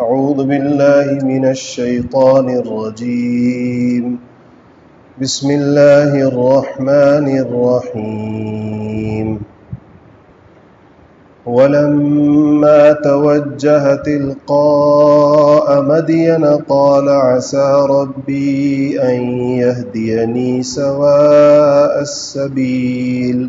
أعوذ بالله من الشيطان الرجيم. بسم الله الرحمن الرحيم. ولما توجه تلقاء مدين قال عسى ربي أن يهديني سواء السبيل.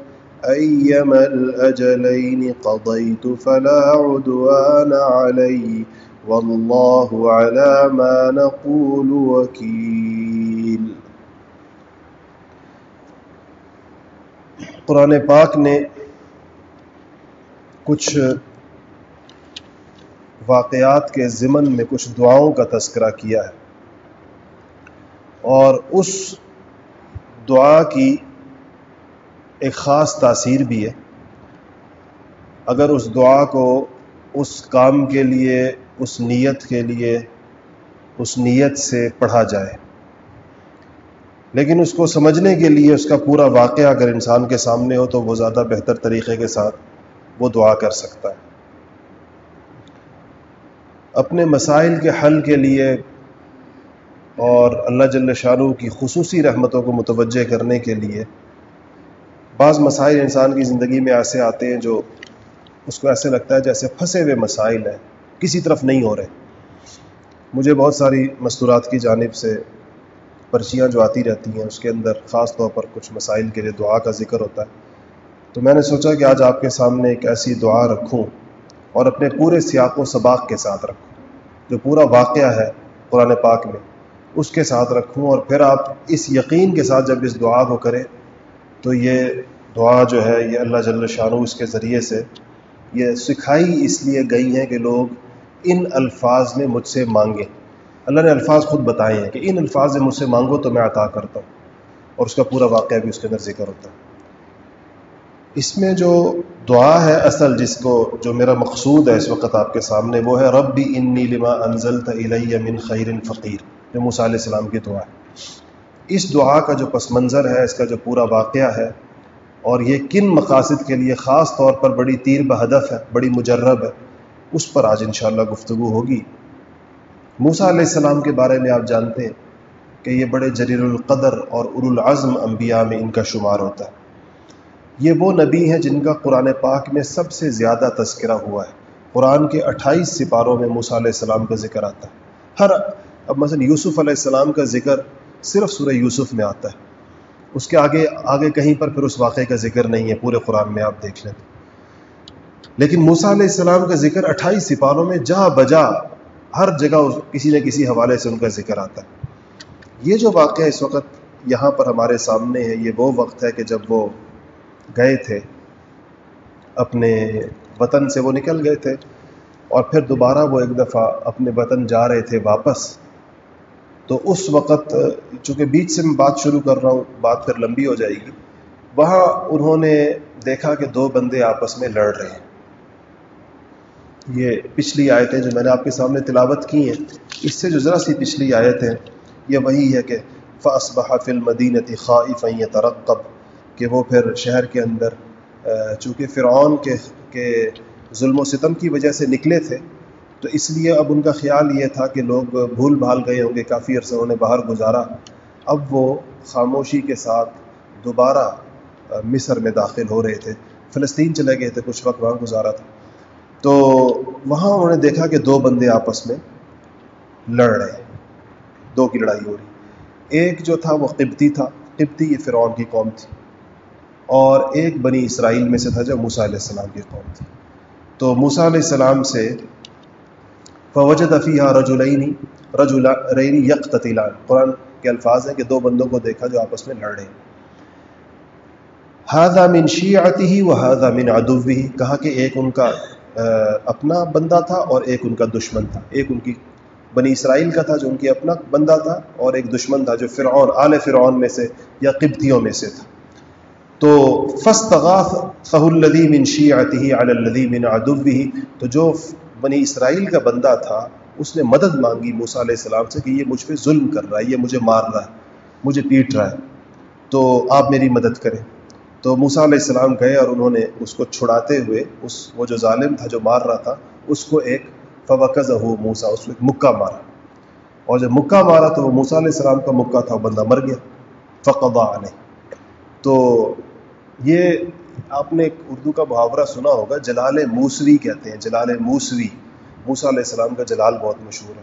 أيما الأجلين قضيت فلا عدوان علي والله على ما نقول وكيل. قرآن پاک نے کچھ واقعات کے ضمن میں کچھ دعاؤں کا تذکرہ کیا ہے اور اس دعا کی ایک خاص تاثیر بھی ہے۔ اگر اس دعا کو اس کام کے لیے، اس نیت کے لیے، اس نیت سے پڑھا جائے، لیکن اس کو سمجھنے کے لیے اس کا پورا واقعہ اگر انسان کے سامنے ہو تو وہ زیادہ بہتر طریقے کے ساتھ وہ دعا کر سکتا ہے۔ اپنے مسائل کے حل کے لیے اور اللہ جل شاہ کی خصوصی رحمتوں کو متوجہ کرنے کے لیے بعض مسائل انسان کی زندگی میں ایسے آتے ہیں جو اس کو ایسے لگتا ہے جیسے پھنسے ہوئے مسائل ہیں، کسی طرف نہیں ہو رہے۔ مجھے بہت ساری مستورات کی جانب سے پرچیاں جو آتی رہتی ہیں، اس کے اندر خاص طور پر کچھ مسائل کے لیے دعا کا ذکر ہوتا ہے۔ تو میں نے سوچا کہ آج آپ کے سامنے ایک ایسی دعا رکھوں اور اپنے پورے سیاق و سباق کے ساتھ رکھوں۔ جو پورا واقعہ ہے قرآن پاک میں، اس کے ساتھ رکھوں اور پھر آپ اس یقین کے ساتھ جب اس دعا کو کریں تو یہ دعا جو ہے، یہ اللہ جل شاہ اس کے ذریعے سے یہ سکھائی اس لیے گئی ہیں کہ لوگ ان الفاظ میں مجھ سے مانگیں۔ اللہ نے الفاظ خود بتائے ہیں کہ ان الفاظ میں مجھ سے مانگو تو میں عطا کرتا ہوں اور اس کا پورا واقعہ بھی اس کے اندر ذکر ہوتا ہے۔ اس میں جو دعا ہے اصل، جس کو جو میرا مقصود ہے اس وقت آپ کے سامنے، وہ ہے رب بھی انی لما انزلت الیہ من خیر فقیر، جو موسیٰ علیہ السلام کی دعا ہے۔ اس دعا کا جو پس منظر ہے، اس کا جو پورا واقعہ ہے، اور یہ کن مقاصد کے لیے خاص طور پر بڑی تیر بہدف ہے، بڑی مجرب ہے، اس پر آج انشاءاللہ گفتگو ہوگی۔ موسیٰ علیہ السلام کے بارے میں آپ جانتے ہیں کہ یہ بڑے جلیل القدر اور العظم انبیاء میں ان کا شمار ہوتا ہے۔ یہ وہ نبی ہیں جن کا قرآن پاک میں سب سے زیادہ تذکرہ ہوا ہے۔ قرآن کے اٹھائیس سپاروں میں موسیٰ علیہ السلام کا ذکر آتا ہے۔ ہر، اب مثلا یوسف علیہ السلام کا ذکر صرف سورہ یوسف میں آتا ہے۔ اس کے آگے آگے کہیں پر پھر اس واقعے کا ذکر نہیں ہے، پورے قرآن میں آپ دیکھ لیں۔ لیکن موسیٰ علیہ السلام کا ذکر اٹھائیس سپاروں میں جا بجا ہر جگہ کسی نہ کسی حوالے سے ان کا ذکر آتا ہے۔ یہ جو واقعہ اس وقت یہاں پر ہمارے سامنے ہے، یہ وہ وقت ہے کہ جب وہ گئے تھے، اپنے وطن سے وہ نکل گئے تھے اور پھر دوبارہ وہ ایک دفعہ اپنے وطن جا رہے تھے واپس۔ تو اس وقت، چونکہ بیچ سے میں بات شروع کر رہا ہوں، بات پھر لمبی ہو جائے گی، وہاں انہوں نے دیکھا کہ دو بندے آپس میں لڑ رہے ہیں۔ یہ پچھلی آیتیں جو میں نے آپ کے سامنے تلاوت کی ہیں، اس سے جو ذرا سی پچھلی آیت ہے یہ وہی ہے کہ فاص بحافل مدینتی خواہ ترقب کہ وہ پھر شہر کے اندر چونکہ فرعون کے کے ظلم و ستم کی وجہ سے نکلے تھے تو اس لیے اب ان کا خیال یہ تھا کہ لوگ بھول بھال گئے ہوں گے، کافی عرصہ انہوں نے باہر گزارا۔ اب وہ خاموشی کے ساتھ دوبارہ مصر میں داخل ہو رہے تھے۔ فلسطین چلے گئے تھے، کچھ وقت وہاں گزارا تھا۔ تو وہاں انہوں نے دیکھا کہ دو بندے آپس میں لڑ رہے دو کی لڑائی ہو رہی۔ ایک جو تھا وہ قبطی تھا، قبطی یہ فرعون کی قوم تھی۔ اور ایک بنی اسرائیل میں سے تھا جو موسیٰ علیہ السلام کی قوم تھی۔ تو موسیٰ علیہ السلام سے فوجد افیہ رجولینی رجولین یک تطیلان قرآن کے الفاظ ہیں کہ دو بندوں کو دیکھا جو آپس میں لڑ رہے ہیں ہاضا من شیعتی ہی و ہاضا من ادوی ہی کہا کہ ایک ان کا اپنا بندہ تھا اور ایک ان کا دشمن تھا۔ ایک ان کی بنی اسرائیل کا تھا جو ان کی اپنا بندہ تھا اور ایک دشمن تھا جو فرعون، آل فرعون میں سے یا قبطیوں میں سے تھا۔ تو فستغاث فہ الدی من شیعتی علی الدی من ادوی تو جو بنی اسرائیل کا بندہ تھا، اس نے مدد مانگی موسیٰ علیہ السلام سے کہ یہ مجھ پہ ظلم کر رہا ہے، یہ مجھے مار رہا ہے، مجھے پیٹ رہا ہے، تو آپ میری مدد کریں۔ تو موسیٰ علیہ السلام گئے اور انہوں نے اس کو چھڑاتے ہوئے، اس وہ جو ظالم تھا جو مار رہا تھا، اس کو ایک فوقز ہو موسا اس کو ایک مکہ مارا۔ اور جب مکہ مارا تو وہ موسیٰ علیہ السلام کا مکہ تھا، وہ بندہ مر گیا فقبا علیہ۔ تو یہ آپ نے ایک اردو کا محاورہ سنا ہوگا، جلال موسوی کہتے ہیں، جلال موسوی۔ موسیٰ علیہ السلام کا جلال بہت مشہور ہے۔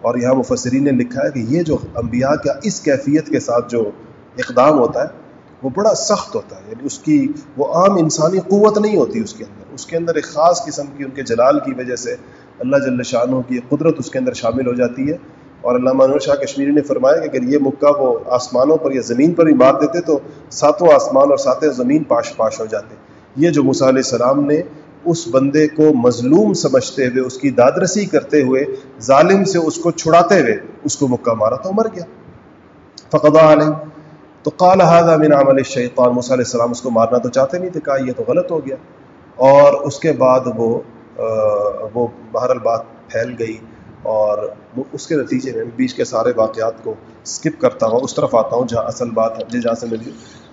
اور یہاں مفسرین نے لکھا ہے کہ یہ جو انبیاء کا اس کیفیت کے ساتھ جو اقدام ہوتا ہے، وہ بڑا سخت ہوتا ہے۔ یعنی اس کی وہ عام انسانی قوت نہیں ہوتی اس کے اندر۔ اس کے اندر ایک خاص قسم کی ان کے جلال کی وجہ سے اللہ جل شاہ کی قدرت اس کے اندر شامل ہو جاتی ہے۔ اور اللہ مان شاہ کشمیری نے فرمایا کہ اگر یہ مکہ وہ آسمانوں پر یا زمین پر ہی مار دیتے تو ساتوں آسمان اور ساتیں زمین پاش پاش ہو جاتے۔ یہ جو مصع علیہ السلام نے اس بندے کو مظلوم سمجھتے ہوئے، اس کی دادرسی کرتے ہوئے، ظالم سے اس کو چھڑاتے ہوئے اس کو مکہ مارا تو مر گیا۔ فقضا علیہ۔ تو قال هذا من عمل الشیطان۔ موسیٰ علیہ السلام اس کو مارنا تو چاہتے نہیں تھے، کہا یہ تو غلط ہو گیا۔ اور اس کے بعد وہ وہ بہرحال بات پھیل گئی۔ اور اس کے نتیجے میں بیچ کے سارے واقعات کو سکپ کرتا ہوں، اس طرف آتا ہوں جہاں اصل بات ہے، جہاں سے ملی۔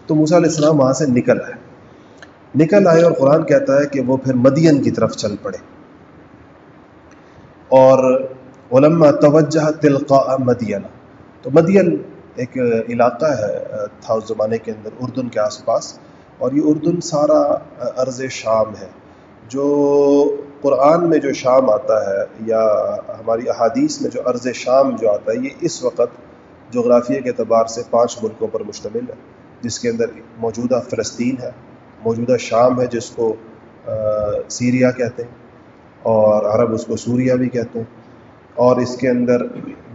تو موسیٰ علیہ السلام وہاں سے نکل آئے۔ نکل آئے اور قرآن کہتا ہے کہ وہ پھر مدین کی طرف چل پڑے۔ اور علما توجہ تلقاء مدینہ تو مدین ایک علاقہ ہے، تھا اس زمانے کے اندر، اردن کے آس پاس۔ اور یہ اردن سارا عرض شام ہے، جو قرآن میں جو شام آتا ہے یا ہماری احادیث میں جو عرض شام جو آتا ہے، یہ اس وقت جغرافیہ کے اعتبار سے پانچ ملکوں پر مشتمل ہے، جس کے اندر موجودہ فلسطین ہے، موجودہ شام ہے جس کو سیریا کہتے ہیں اور عرب اس کو سوریا بھی کہتے ہیں۔ اور اس کے اندر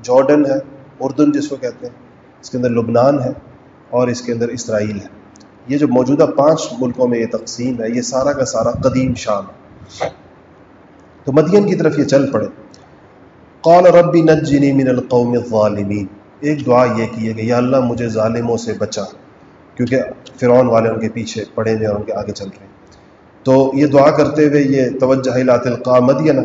جارڈن ہے، اردن جس کو کہتے ہیں، اس کے اندر لبنان ہے اور اس کے اندر اسرائیل ہے۔ یہ جو موجودہ پانچ ملکوں میں یہ تقسیم ہے، یہ سارا کا سارا قدیم شام ہے۔ تو مدین کی طرف یہ چل پڑے۔ قال ربی نجنی من القوم الظالمین۔ ایک دعا یہ کی ہے کہ یا اللہ مجھے ظالموں سے بچا، کیونکہ فرعون والے ان کے پیچھے پڑے ہوئے اور ان کے آگے چل رہے ہیں۔ تو یہ دعا کرتے ہوئے یہ توجہ القا مدینہ۔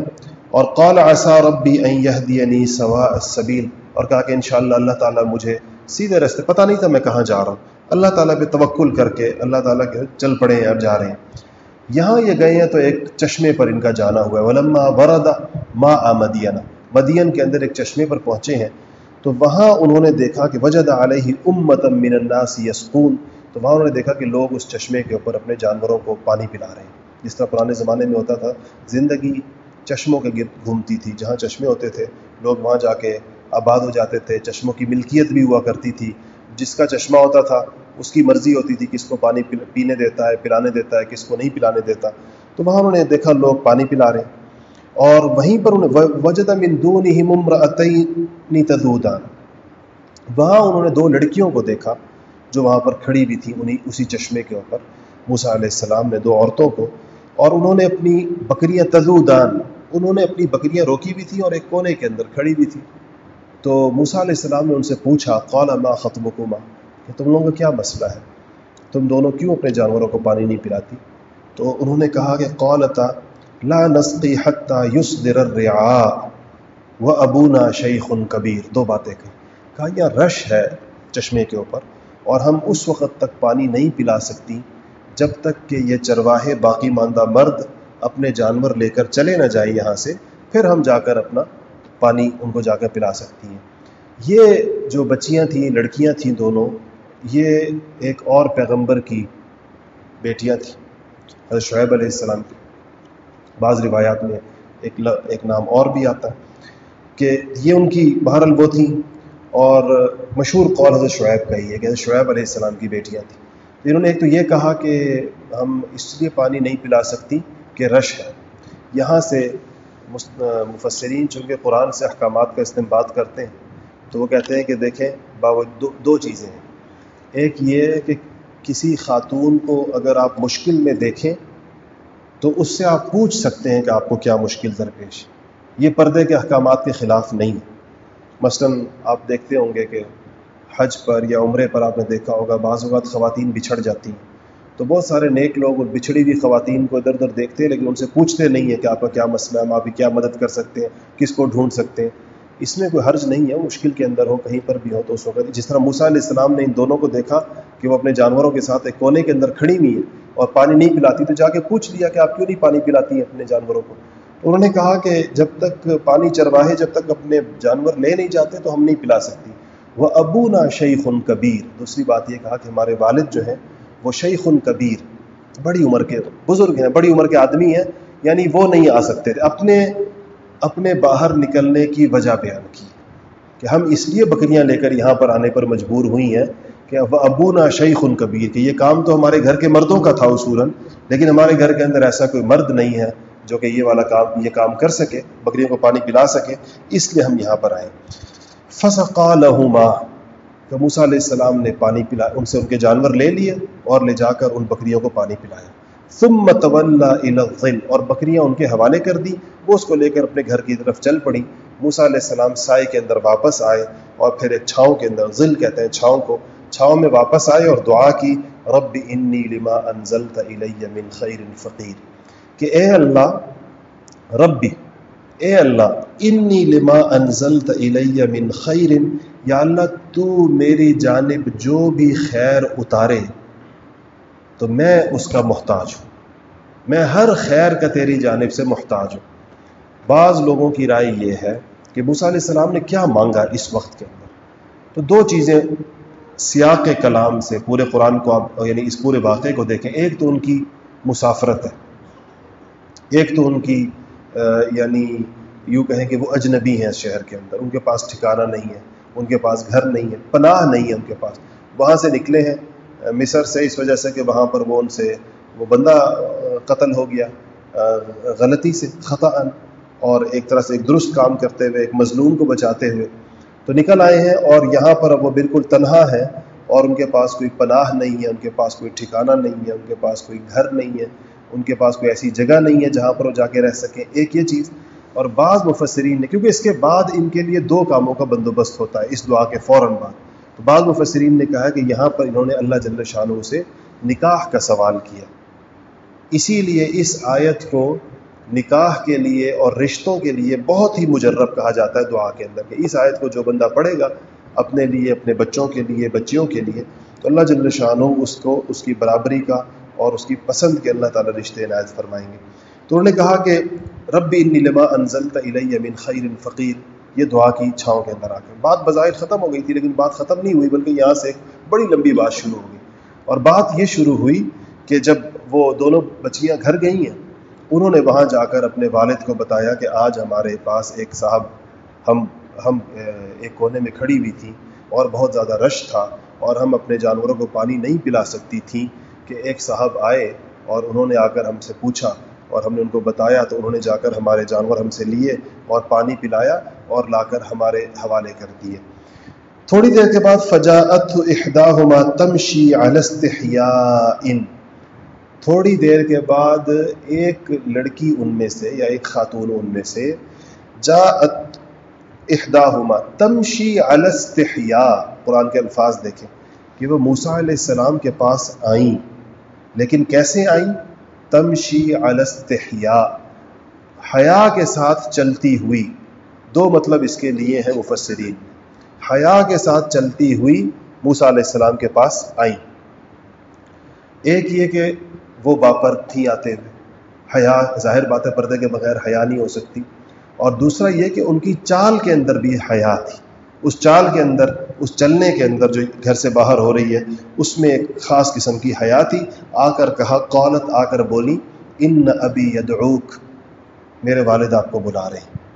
اور قال عصا ربی ان یہدینی سوا السبیل۔ اور کہا کہ انشاءاللہ اللہ تعالیٰ مجھے سیدھے رستے پتہ نہیں تھا میں کہاں جا رہا ہوں۔ اللہ تعالیٰ پہ توکل کر کے، اللہ تعالیٰ کے چل پڑے ہیں اب جا رہے ہیں۔ یہاں یہ گئے ہیں تو ایک چشمے پر ان کا جانا ہوا ہے۔ ولما وردا ما آ مدینہ، مدین کے اندر ایک چشمے پر پہنچے ہیں۔ تو وہاں انہوں نے دیکھا کہ وجد علیہ امت من الناس یسقون۔ تو وہاں انہوں نے دیکھا کہ لوگ اس چشمے کے اوپر اپنے جانوروں کو پانی پلا رہے ہیں۔ جس طرح پرانے زمانے میں ہوتا تھا، زندگی چشموں کے گرد گھومتی تھی۔ جہاں چشمے ہوتے تھے، لوگ وہاں جا کے آباد ہو جاتے تھے۔ چشموں کی ملکیت بھی ہوا کرتی تھی۔ جس کا چشمہ ہوتا تھا اس کی مرضی ہوتی تھی کس کو پانی پینے دیتا ہے، پلانے دیتا ہے، کس کو نہیں پلانے دیتا۔ تو وہاں انہوں نے دیکھا لوگ پانی پلا رہے ہیں۔ اور وہیں پر انہیں وجد من دونہم امرأتین تذودان۔ وہاں انہوں نے دو لڑکیوں کو دیکھا جو وہاں پر کھڑی بھی تھی انہیں اسی چشمے کے اوپر۔ موسیٰ علیہ السلام نے دو عورتوں کو اور انہوں نے اپنی بکریاں تذودان۔ انہوں نے اپنی بکریاں روکی بھی تھیں اور ایک کونے کے اندر کھڑی بھی تھی تو موسیٰ علیہ السلام نے ان سے پوچھا، قال ما خطبکما؟ کہ تم لوگوں کا کیا مسئلہ ہے؟ تم دونوں کیوں اپنے جانوروں کو پانی نہیں پلاتی؟ تو انہوں نے کہا کہ قالتا، لا نسقی حتی یصدر الرعاء و ابونا شیخ کبیر، دو باتیں کہیں کہا یہ رش ہے چشمے کے اوپر، اور ہم اس وقت تک پانی نہیں پلا سکتی جب تک کہ یہ چرواہے باقی ماندہ مرد اپنے جانور لے کر چلے نہ جائیں یہاں سے، پھر ہم جا کر اپنا پانی ان کو جا کر پلا سکتی ہیں۔ یہ جو بچیاں تھیں، لڑکیاں تھیں دونوں یہ ایک اور پیغمبر کی بیٹیاں تھیں، حضرت شعیب علیہ السلام کی۔ بعض روایات میں ایک ایک نام اور بھی آتا ہے کہ یہ ان کی بہرحال وہ تھیں اور مشہور قول حضرت شعیب کا ہی ہے کہ حضرت شعیب علیہ السلام کی بیٹیاں تھیں۔ انہوں نے ایک تو یہ کہا کہ ہم اس لیے پانی نہیں پلا سکتی کہ رش ہے۔ یہاں سے مفسرین چونکہ قرآن سے احکامات کا استعمال کرتے ہیں تو وہ کہتے ہیں کہ دیکھیں، باوجود دو دو چیزیں ہیں۔ ایک یہ کہ کسی خاتون کو اگر آپ مشکل میں دیکھیں تو اس سے آپ پوچھ سکتے ہیں کہ آپ کو کیا مشکل درپیش یہ پردے کے احکامات کے خلاف نہیں مثلا آپ دیکھتے ہوں گے کہ حج پر یا عمرے پر آپ نے دیکھا ہوگا، بعض اوقات خواتین بچھڑ جاتی ہیں۔ تو بہت سارے نیک لوگ بچھڑی ہوئی خواتین کو ادھر ادھر دیکھتے ہیں، لیکن ان سے پوچھتے نہیں ہیں کہ آپ کا کیا مسئلہ ہے ہم آپ کی کیا مدد کر سکتے ہیں، کس کو ڈھونڈ سکتے ہیں۔ اس میں کوئی حرج نہیں ہے مشکل کے اندر ہو، کہیں پر بھی ہو تو اس وقت۔ جس طرح موسیٰ علیہ السلام نے ان دونوں کو دیکھا کہ وہ اپنے جانوروں کے ساتھ ایک کونے کے اندر کھڑی ہوئی ہے اور پانی نہیں پلاتی، تو جا کے پوچھ لیا کہ آپ کیوں نہیں پانی پلاتی ہیں اپنے جانوروں کو؟ تو انہوں نے کہا کہ جب تک پانی چرواہے، جب تک اپنے جانور لے نہیں جاتے تو ہم نہیں پلا سکتی۔ وہ ابو نا شیخ کبیر۔ دوسری بات یہ کہا کہ ہمارے والد جو ہیں، وہ شیخ کبیر۔ بڑی عمر کے بزرگ ہیں، بڑی عمر کے آدمی ہیں یعنی وہ نہیں آ سکتے۔ تھے اپنے اپنے باہر نکلنے کی وجہ بیان کی کہ ہم اس لیے بکریاں لے کر یہاں پر آنے پر مجبور ہوئی ہیں کہ وہ ابو نا شیخ کبیر کہ یہ کام تو ہمارے گھر کے مردوں کا تھا اصولاً، لیکن ہمارے گھر کے اندر ایسا کوئی مرد نہیں ہے جو کہ یہ والا کام، یہ کام کر سکے، بکریوں کو پانی پلا سکے، اس لیے ہم یہاں پر آئے فسقا لہما تو موسیٰ علیہ السلام نے پانی پلا، ان سے ان کے جانور لے لیے اور لے جا کر ان بکریوں کو پانی پلایا۔ ثم تولا الى اور بکریاں ان کے حوالے کر دی وہ اس کو لے کر اپنے گھر کی طرف چل پڑی موسیٰ علیہ السلام سائے کے اندر واپس آئے، اور پھر ایک چھاؤں کے اندر ذل کہتے ہیں، چھاؤں کو۔ چھاؤں میں واپس آئے اور دعا کی، رب انی لما انزلت الی من خیر فقیر۔ کہ اے اللہ، ربی، اے اللہ، انی لما انزلت الی من خیر، یا اللہ تو میری جانب جو بھی خیر اتارے۔ تو میں اس کا محتاج ہوں۔ میں ہر خیر کا تیری جانب سے محتاج ہوں۔ بعض لوگوں کی رائے یہ ہے کہ موسیٰ علیہ السلام نے کیا مانگا اس وقت کے اندر۔ تو دو چیزیں سیاق کے کلام سے پورے قرآن کو آپ یعنی اس پورے واقعے کو دیکھیں۔ ایک تو ان کی مسافرت ہے۔ ایک تو ان کی یعنی یوں کہیں کہ وہ اجنبی ہیں اس شہر کے اندر۔ ان کے پاس ٹھکانہ نہیں ہے، ان کے پاس گھر نہیں ہے، پناہ نہیں ہے ان کے پاس۔ وہاں سے نکلے ہیں۔ مصر سے اس وجہ سے کہ وہاں پر وہ ان سے وہ بندہ قتل ہو گیا غلطی سے، خطا۔ اور ایک طرح سے ایک درست کام کرتے ہوئے، ایک مظلوم کو بچاتے ہوئے تو نکل آئے ہیں اور یہاں پر اب وہ بالکل تنہا ہے اور ان کے پاس کوئی پناہ نہیں ہے، ان کے پاس کوئی ٹھکانہ نہیں ہے، ان کے پاس کوئی گھر نہیں ہے، ان کے پاس کوئی ایسی جگہ نہیں ہے جہاں پر وہ جا کے رہ سکیں۔ ایک یہ چیز۔ اور بعض مفسرین نے، کیونکہ اس کے بعد ان کے لیے دو کاموں کا بندوبست ہوتا ہے، اس دعا کے فوراً بعد۔ تو بعض مفسرین نے کہا کہ یہاں پر انہوں نے اللہ جل شاہ سے نکاح کا سوال کیا۔ اسی لیے اس آیت کو نکاح کے لیے اور رشتوں کے لیے بہت ہی مجرب کہا جاتا ہے دعا کے اندر کہ اس آیت کو جو بندہ پڑھے گا اپنے لیے، اپنے بچوں کے لیے، بچیوں کے لیے، تو اللہ جل شاہ اس کو، اس کی برابری کا اور اس کی پسند کے اللہ تعالیٰ رشتے عنایت فرمائیں گے۔ تو انہوں نے کہا کہ رب انی لما انزلت الی من خیر فقیر۔ یہ دعا کی چھاؤں کے اندر آ کر بات بظاہر ختم ہو گئی تھی، لیکن بات ختم نہیں ہوئی، بلکہ یہاں سے ایک بڑی لمبی بات شروع ہو گئی۔ اور بات یہ شروع ہوئی کہ جب وہ دونوں بچیاں گھر گئی ہیں، انہوں نے وہاں جا کر اپنے والد کو بتایا کہ آج ہمارے پاس ایک صاحب، ہم ہم ایک کونے میں کھڑی ہوئی تھی اور بہت زیادہ رش تھا اور ہم اپنے جانوروں کو پانی نہیں پلا سکتی تھیں کہ ایک صاحب آئے اور انہوں نے آ کر ہم سے پوچھا اور ہم نے ان کو بتایا، تو انہوں نے جا کر ہمارے جانور ہم سے لیے اور پانی پلایا اور لا کر ہمارے حوالے کر دیے۔ تھوڑی دیر کے بعد فجاعت احداہما تمشی على ان تھوڑی دیر کے بعد ایک لڑکی ان میں سے یا ایک خاتون ان میں سے جاءت احداہما تمشی علی استحیاء۔ قرآن کے الفاظ دیکھیں کہ وہ موسیٰ علیہ السلام کے پاس آئیں۔ لیکن کیسے آئیں؟ تمشی علی استحیاء۔ حیا کے ساتھ چلتی ہوئی۔ دو مطلب اس کے لیے ہیں مفسرین۔ حیا کے ساتھ چلتی ہوئی موسیٰ علیہ السلام کے پاس آئیں۔ ایک یہ کہ وہ باپر تھی آتے ہوئے۔ حیا، ظاہر بات ہے، پردے کے بغیر حیا نہیں ہو سکتی۔ اور دوسرا یہ کہ ان کی چال کے اندر بھی حیا تھی۔ اس چال کے اندر، اس چلنے کے اندر جو گھر سے باہر ہو رہی ہے، اس میں ایک خاص قسم کی حیا تھی۔ آ کر کہا قولت آ کر بولی، ان ابی یدعوک، میرے والد آپ کو بلا رہے ہیں۔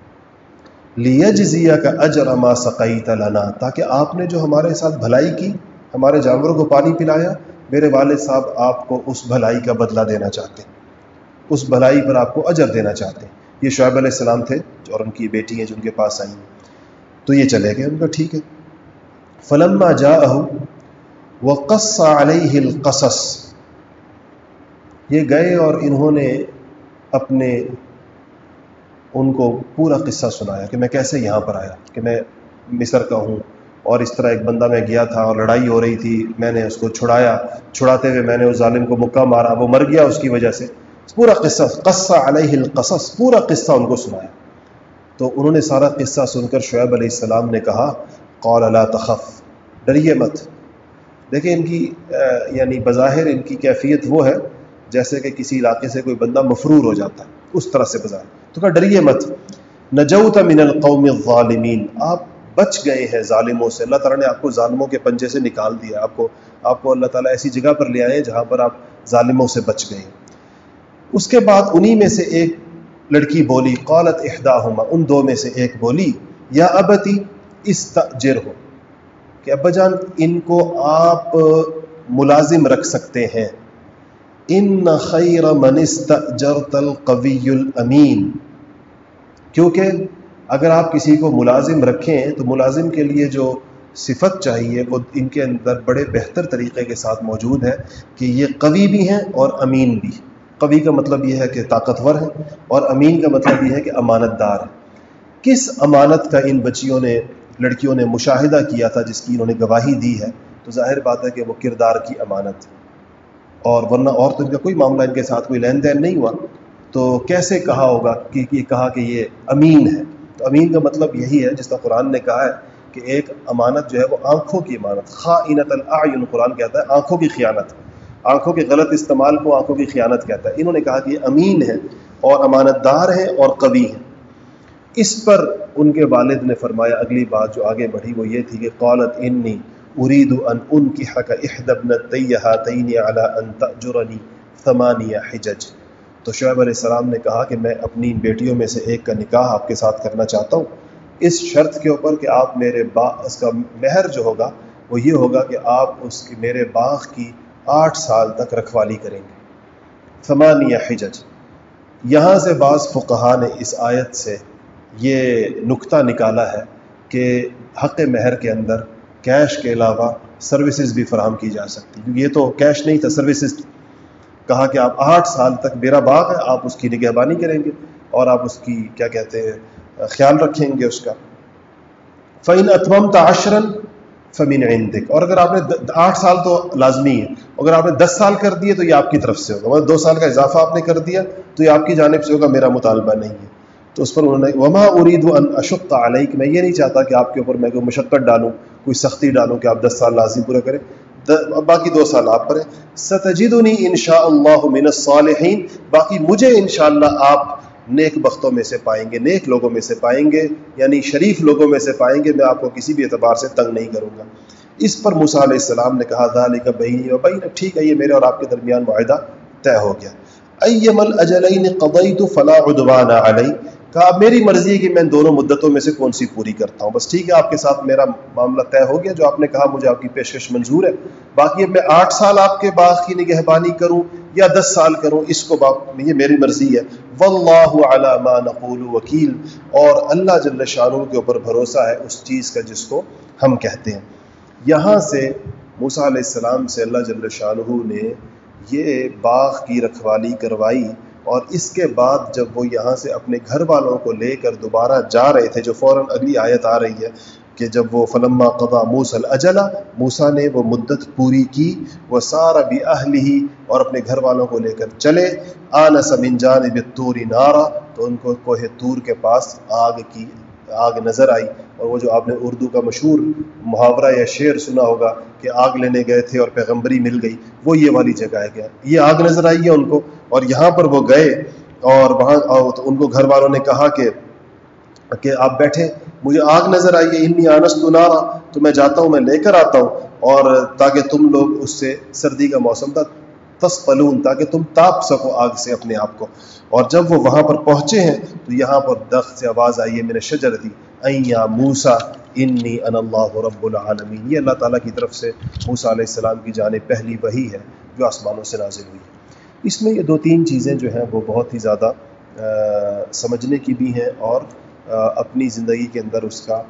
لیجزیہ کا اجر ما سقیت لنا۔ تاکہ آپ نے جو ہمارے ساتھ بھلائی کی، ہمارے جانوروں کو پانی پلایا، میرے والد صاحب آپ کو اس بھلائی کا بدلہ دینا چاہتے ہیں۔ اس بھلائی پر آپ کو اجر دینا چاہتے ہیں۔ یہ شعیب علیہ السلام تھے اور ان کی بیٹی ہیں جو ان کے پاس آئیں۔ تو یہ چلے گئے۔ ان کا ٹھیک ہے۔ فلما جا وہ قصہ علیہ القصص۔ یہ گئے اور انہوں نے اپنے ان کو پورا قصہ سنایا کہ میں کیسے یہاں پر آیا، کہ میں مصر کا ہوں اور اس طرح ایک بندہ میں گیا تھا اور لڑائی ہو رہی تھی، میں نے اس کو چھڑایا۔ چھڑاتے ہوئے میں نے اس ظالم کو مکہ مارا، وہ مر گیا اس کی وجہ سے۔ پورا قصہ قصہ علیہ القصص، پورا قصہ ان کو سنایا۔ تو انہوں نے سارا قصہ سن کر شعیب علیہ السلام نے کہا قول لا تخف، ڈریے مت۔ دیکھیں ان کی یعنی بظاہر ان کی کیفیت وہ ہے، جیسے کہ کسی علاقے سے کوئی بندہ مفرور ہو جاتا ہے۔ اس طرح سے بظاہر تو کہا ڈریے مت۔ نجوت من القوم الظالمین۔ آپ بچ گئے ہیں ظالموں سے۔ اللہ تعالیٰ نے آپ کو ظالموں کے پنجے سے نکال دیا۔ آپ کو آپ کو اللہ تعالیٰ ایسی جگہ پر لے آئے جہاں پر آپ ظالموں سے بچ گئے۔ اس کے بعد انہی میں سے ایک لڑکی بولی، قالت احداہما۔ ان دو میں سے ایک بولی، یا ابتی استجر ہو۔ کہ ابا جان، ان کو آپ ملازم رکھ سکتے ہیں۔ ان خیر من استجرت القوی الامین کیونکہ اگر آپ کسی کو ملازم رکھیں تو ملازم کے لیے جو صفت چاہیے وہ ان کے اندر بڑے بہتر طریقے کے ساتھ موجود ہے کہ یہ قوی بھی ہیں اور امین بھی قوی کا مطلب یہ ہے کہ طاقتور ہے اور امین کا مطلب یہ ہے کہ امانت دار ہے کس امانت کا ان بچیوں نے، لڑکیوں نے مشاہدہ کیا تھا جس کی انہوں نے گواہی دی ہے؟ تو ظاہر بات ہے کہ وہ کردار کی امانت ہے۔ اور ورنہ اور تو ان کا کوئی معاملہ ان کے ساتھ کوئی لین دین نہیں ہوا، تو کیسے کہا ہوگا کہ یہ کہا کہ یہ امین ہے؟ تو امین کا مطلب یہی ہے، جس کا قرآن نے کہا ہے کہ ایک امانت جو ہے وہ آنکھوں کی امانت خائنت الاعین قرآن کہتا ہے آنکھوں کی خیانت، آنکھوں کے غلط استعمال کو آنکھوں کی خیانت کہتا ہے۔ انہوں نے کہا کہ یہ امین ہے اور امانت دار ہیں اور قوی ہیں اس پر ان کے والد نے فرمایا، اگلی بات جو آگے بڑھی وہ یہ تھی کہ قالت انی ارید ان ان کی حق احدبن ان تأجرنی ثمانیہ حجج. تو شعیب علیہ السلام نے کہا کہ میں اپنی بیٹیوں میں سے ایک کا نکاح آپ کے ساتھ کرنا چاہتا ہوں. اس شرط کے اوپر کہ آپ میرے با، اس کا مہر جو ہوگا وہ یہ ہوگا کہ آپ اس کی، میرے باغ کی آٹھ سال تک رکھوالی کریں گے. ثمانیہ حجج. یہاں سے بعض فقہا نے اس آیت سے یہ نقطہ نکالا ہے کہ حق مہر کے اندر کیش کے علاوہ سروسز بھی فراہم کی جا سکتی کیونکہ یہ تو کیش نہیں تھا سروسز کہا کہ آپ آٹھ سال تک میرا باغ ہے، آپ اس کی نگہبانی کریں گے اور آپ اس کی، کیا کہتے ہیں، خیال رکھیں گے اس کا۔ فعین اتمم تعشرن فمین عندک اور اگر آپ نے آٹھ سال تو لازمی ہے۔ اگر آپ نے دس سال کر دیے تو یہ آپ کی طرف سے ہوگا۔ مطلب دو سال کا اضافہ آپ نے کر دیا تو یہ آپ کی جانب سے ہوگا، میرا مطالبہ نہیں ہے۔ تو اس پر انہوں نے وما ارید ان اشق علیہ کہ میں یہ نہیں چاہتا کہ آپ کے اوپر میں کوئی مشقت ڈالوں، کوئی سختی ڈالوں کہ آپ دس سال لازم پورے کریں۔ باقی دو سال آپ پڑھیں ستجدنی ان شاء اللہ من الصالحین باقی مجھے انشاءاللہ آپ نیک بختوں میں سے پائیں گے، نیک لوگوں میں سے پائیں گے یعنی شریف لوگوں میں سے پائیں گے، میں آپ کو کسی بھی اعتبار سے تنگ نہیں کروں گا۔ اس پر موسیٰ علیہ السلام نے کہا ذالک بینی و بین ٹھیک ہے، یہ میرے اور آپ کے درمیان معاہدہ طے ہو گیا۔ ایم الاجلین قضیت فلا عدوان علی کہا، میری مرضی ہے کہ میں دونوں مدتوں میں سے کون سی پوری کرتا ہوں. بس ٹھیک ہے، آپ کے ساتھ میرا معاملہ طے ہو گیا، جو آپ نے کہا مجھے آپ کی پیشکش منظور ہے۔ باقی اب میں آٹھ سال آپ کے باغ کی نگہبانی کروں یا دس سال کروں، اس کو باپ یہ میری مرضی ہے۔ واللہ علی ما نقول وکیل، اور اللہ جل شاہ کے اوپر بھروسہ ہے اس چیز کا جس کو ہم کہتے ہیں۔ یہاں سے موسیٰ علیہ السلام سے اللہ جل شاہ نے یہ باغ کی رکھوالی کروائی۔ اور اس کے بعد جب وہ یہاں سے اپنے گھر والوں کو لے کر دوبارہ جا رہے تھے، جو فوراً اگلی آیت آ رہی ہے کہ جب وہ فلما قضا موسل اجلا موسا نے وہ مدت پوری کی، وہ سارا بھی اہل ہی اور اپنے گھر والوں کو لے کر چلے۔ آن سمن جان بتوری نارا، تو ان کو کوہ تور کے پاس آگ کی آگ نظر آئی اور وہ جو آپ نے اردو کا مشہور محاورہ یا شعر سنا ہوگا کہ آگ لینے گئے تھے اور پیغمبری مل گئی، وہ یہ والی جگہ ہے گیا یہ آگ نظر آئی ہے ان کو؟ اور یہاں پر وہ گئے اور وہاں ان کو گھر والوں نے کہا کہ کہ آپ بیٹھے مجھے آگ نظر آئی ہے، انی آنس تو نہ تو میں جاتا ہوں، میں لے کر آتا ہوں اور تاکہ تم لوگ اس سے سردی کا موسم تھا تس پلون تاکہ تم تاپ سکو آگ سے اپنے آپ کو۔ اور جب وہ وہاں پر پہنچے ہیں، تو یہاں پر دخت سے آواز آئی ہے میں نے شجر دی۔ ایاں موسا انی ان اللہ رب العالمین۔ یہ اللہ تعالیٰ کی طرف سے موسا علیہ السلام کی جانب پہلی وہی ہے جو آسمانوں سے نازل ہوئی۔ اس میں یہ دو تین چیزیں جو ہیں، وہ بہت ہی زیادہ سمجھنے کی بھی ہیں اور اپنی زندگی کے اندر اس کا،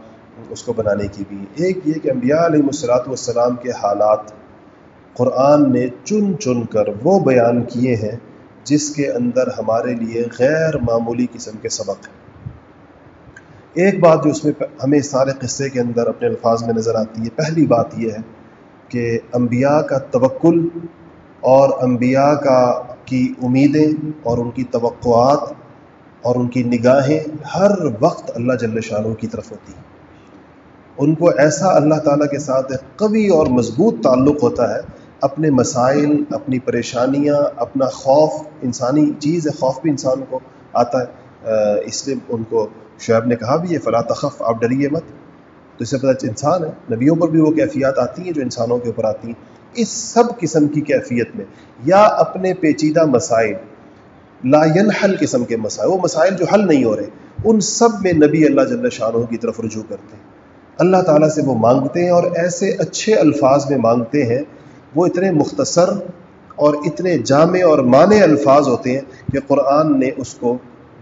اس کو بنانے کی بھی ایک یہ کہ انبیاء علیہ السلاۃ والسلام کے حالات قرآن نے چن چن کر وہ بیان کیے ہیں جس کے اندر ہمارے لیے غیر معمولی قسم کے سبق ہیں۔ ایک بات جو اس میں ہمیں سارے قصے کے اندر اپنے الفاظ میں نظر آتی ہے، پہلی بات یہ ہے کہ انبیاء کا توکل اور انبیاء کا کی امیدیں اور ان کی توقعات اور ان کی نگاہیں ہر وقت اللہ جل شاہ کی طرف ہوتی ہیں۔ ان کو ایسا اللہ تعالیٰ کے ساتھ ایک قوی اور مضبوط تعلق ہوتا ہے اپنے مسائل، اپنی پریشانیاں، اپنا خوف، انسانی چیز ہے خوف بھی انسان کو آتا ہے۔ اس لیے ان کو شعیب نے کہا بھی یہ فلاں تخف، آپ ڈریے مت۔ تو اس سے پتہ انسان ہے۔ نبیوں پر بھی وہ کیفیات آتی ہیں جو انسانوں کے اوپر آتی ہیں۔ اس سب قسم کی کیفیت میں یا اپنے پیچیدہ مسائل، لا ينحل قسم کے مسائل، وہ مسائل جو حل نہیں ہو رہے، ان سب میں نبی اللہ جل شاہ کی طرف رجوع کرتے ہیں۔ اللہ تعالیٰ سے وہ مانگتے ہیں اور ایسے اچھے الفاظ میں مانگتے ہیں وہ اتنے مختصر اور اتنے جامع اور معنی الفاظ ہوتے ہیں کہ قرآن نے اس کو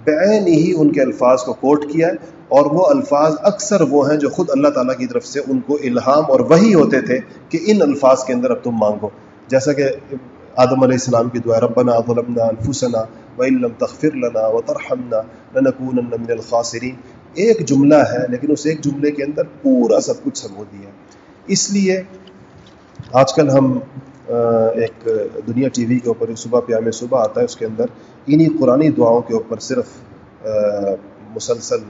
بعین ہی ان کے الفاظ کو کوٹ کیا ہے اور وہ الفاظ اکثر وہ ہیں جو خود اللہ تعالیٰ کی طرف سے ان کو الہام اور وہی ہوتے تھے کہ ان الفاظ کے اندر اب تم مانگو۔ جیسا کہ آدم علیہ السلام کی دعا ربنا ظلمنا انفسنا وَإِن تغفر لنا وترحمنا لنكونن من الخاسرین۔ ایک جملہ ہے، لیکن اس ایک جملے کے اندر پورا سب کچھ سمو دیا اس لیے آج کل ہم ایک دنیا ٹی وی کے اوپر صبح پیام صبح آتا ہے، اس کے اندر انہی قرآن دعاؤں کے اوپر صرف مسلسل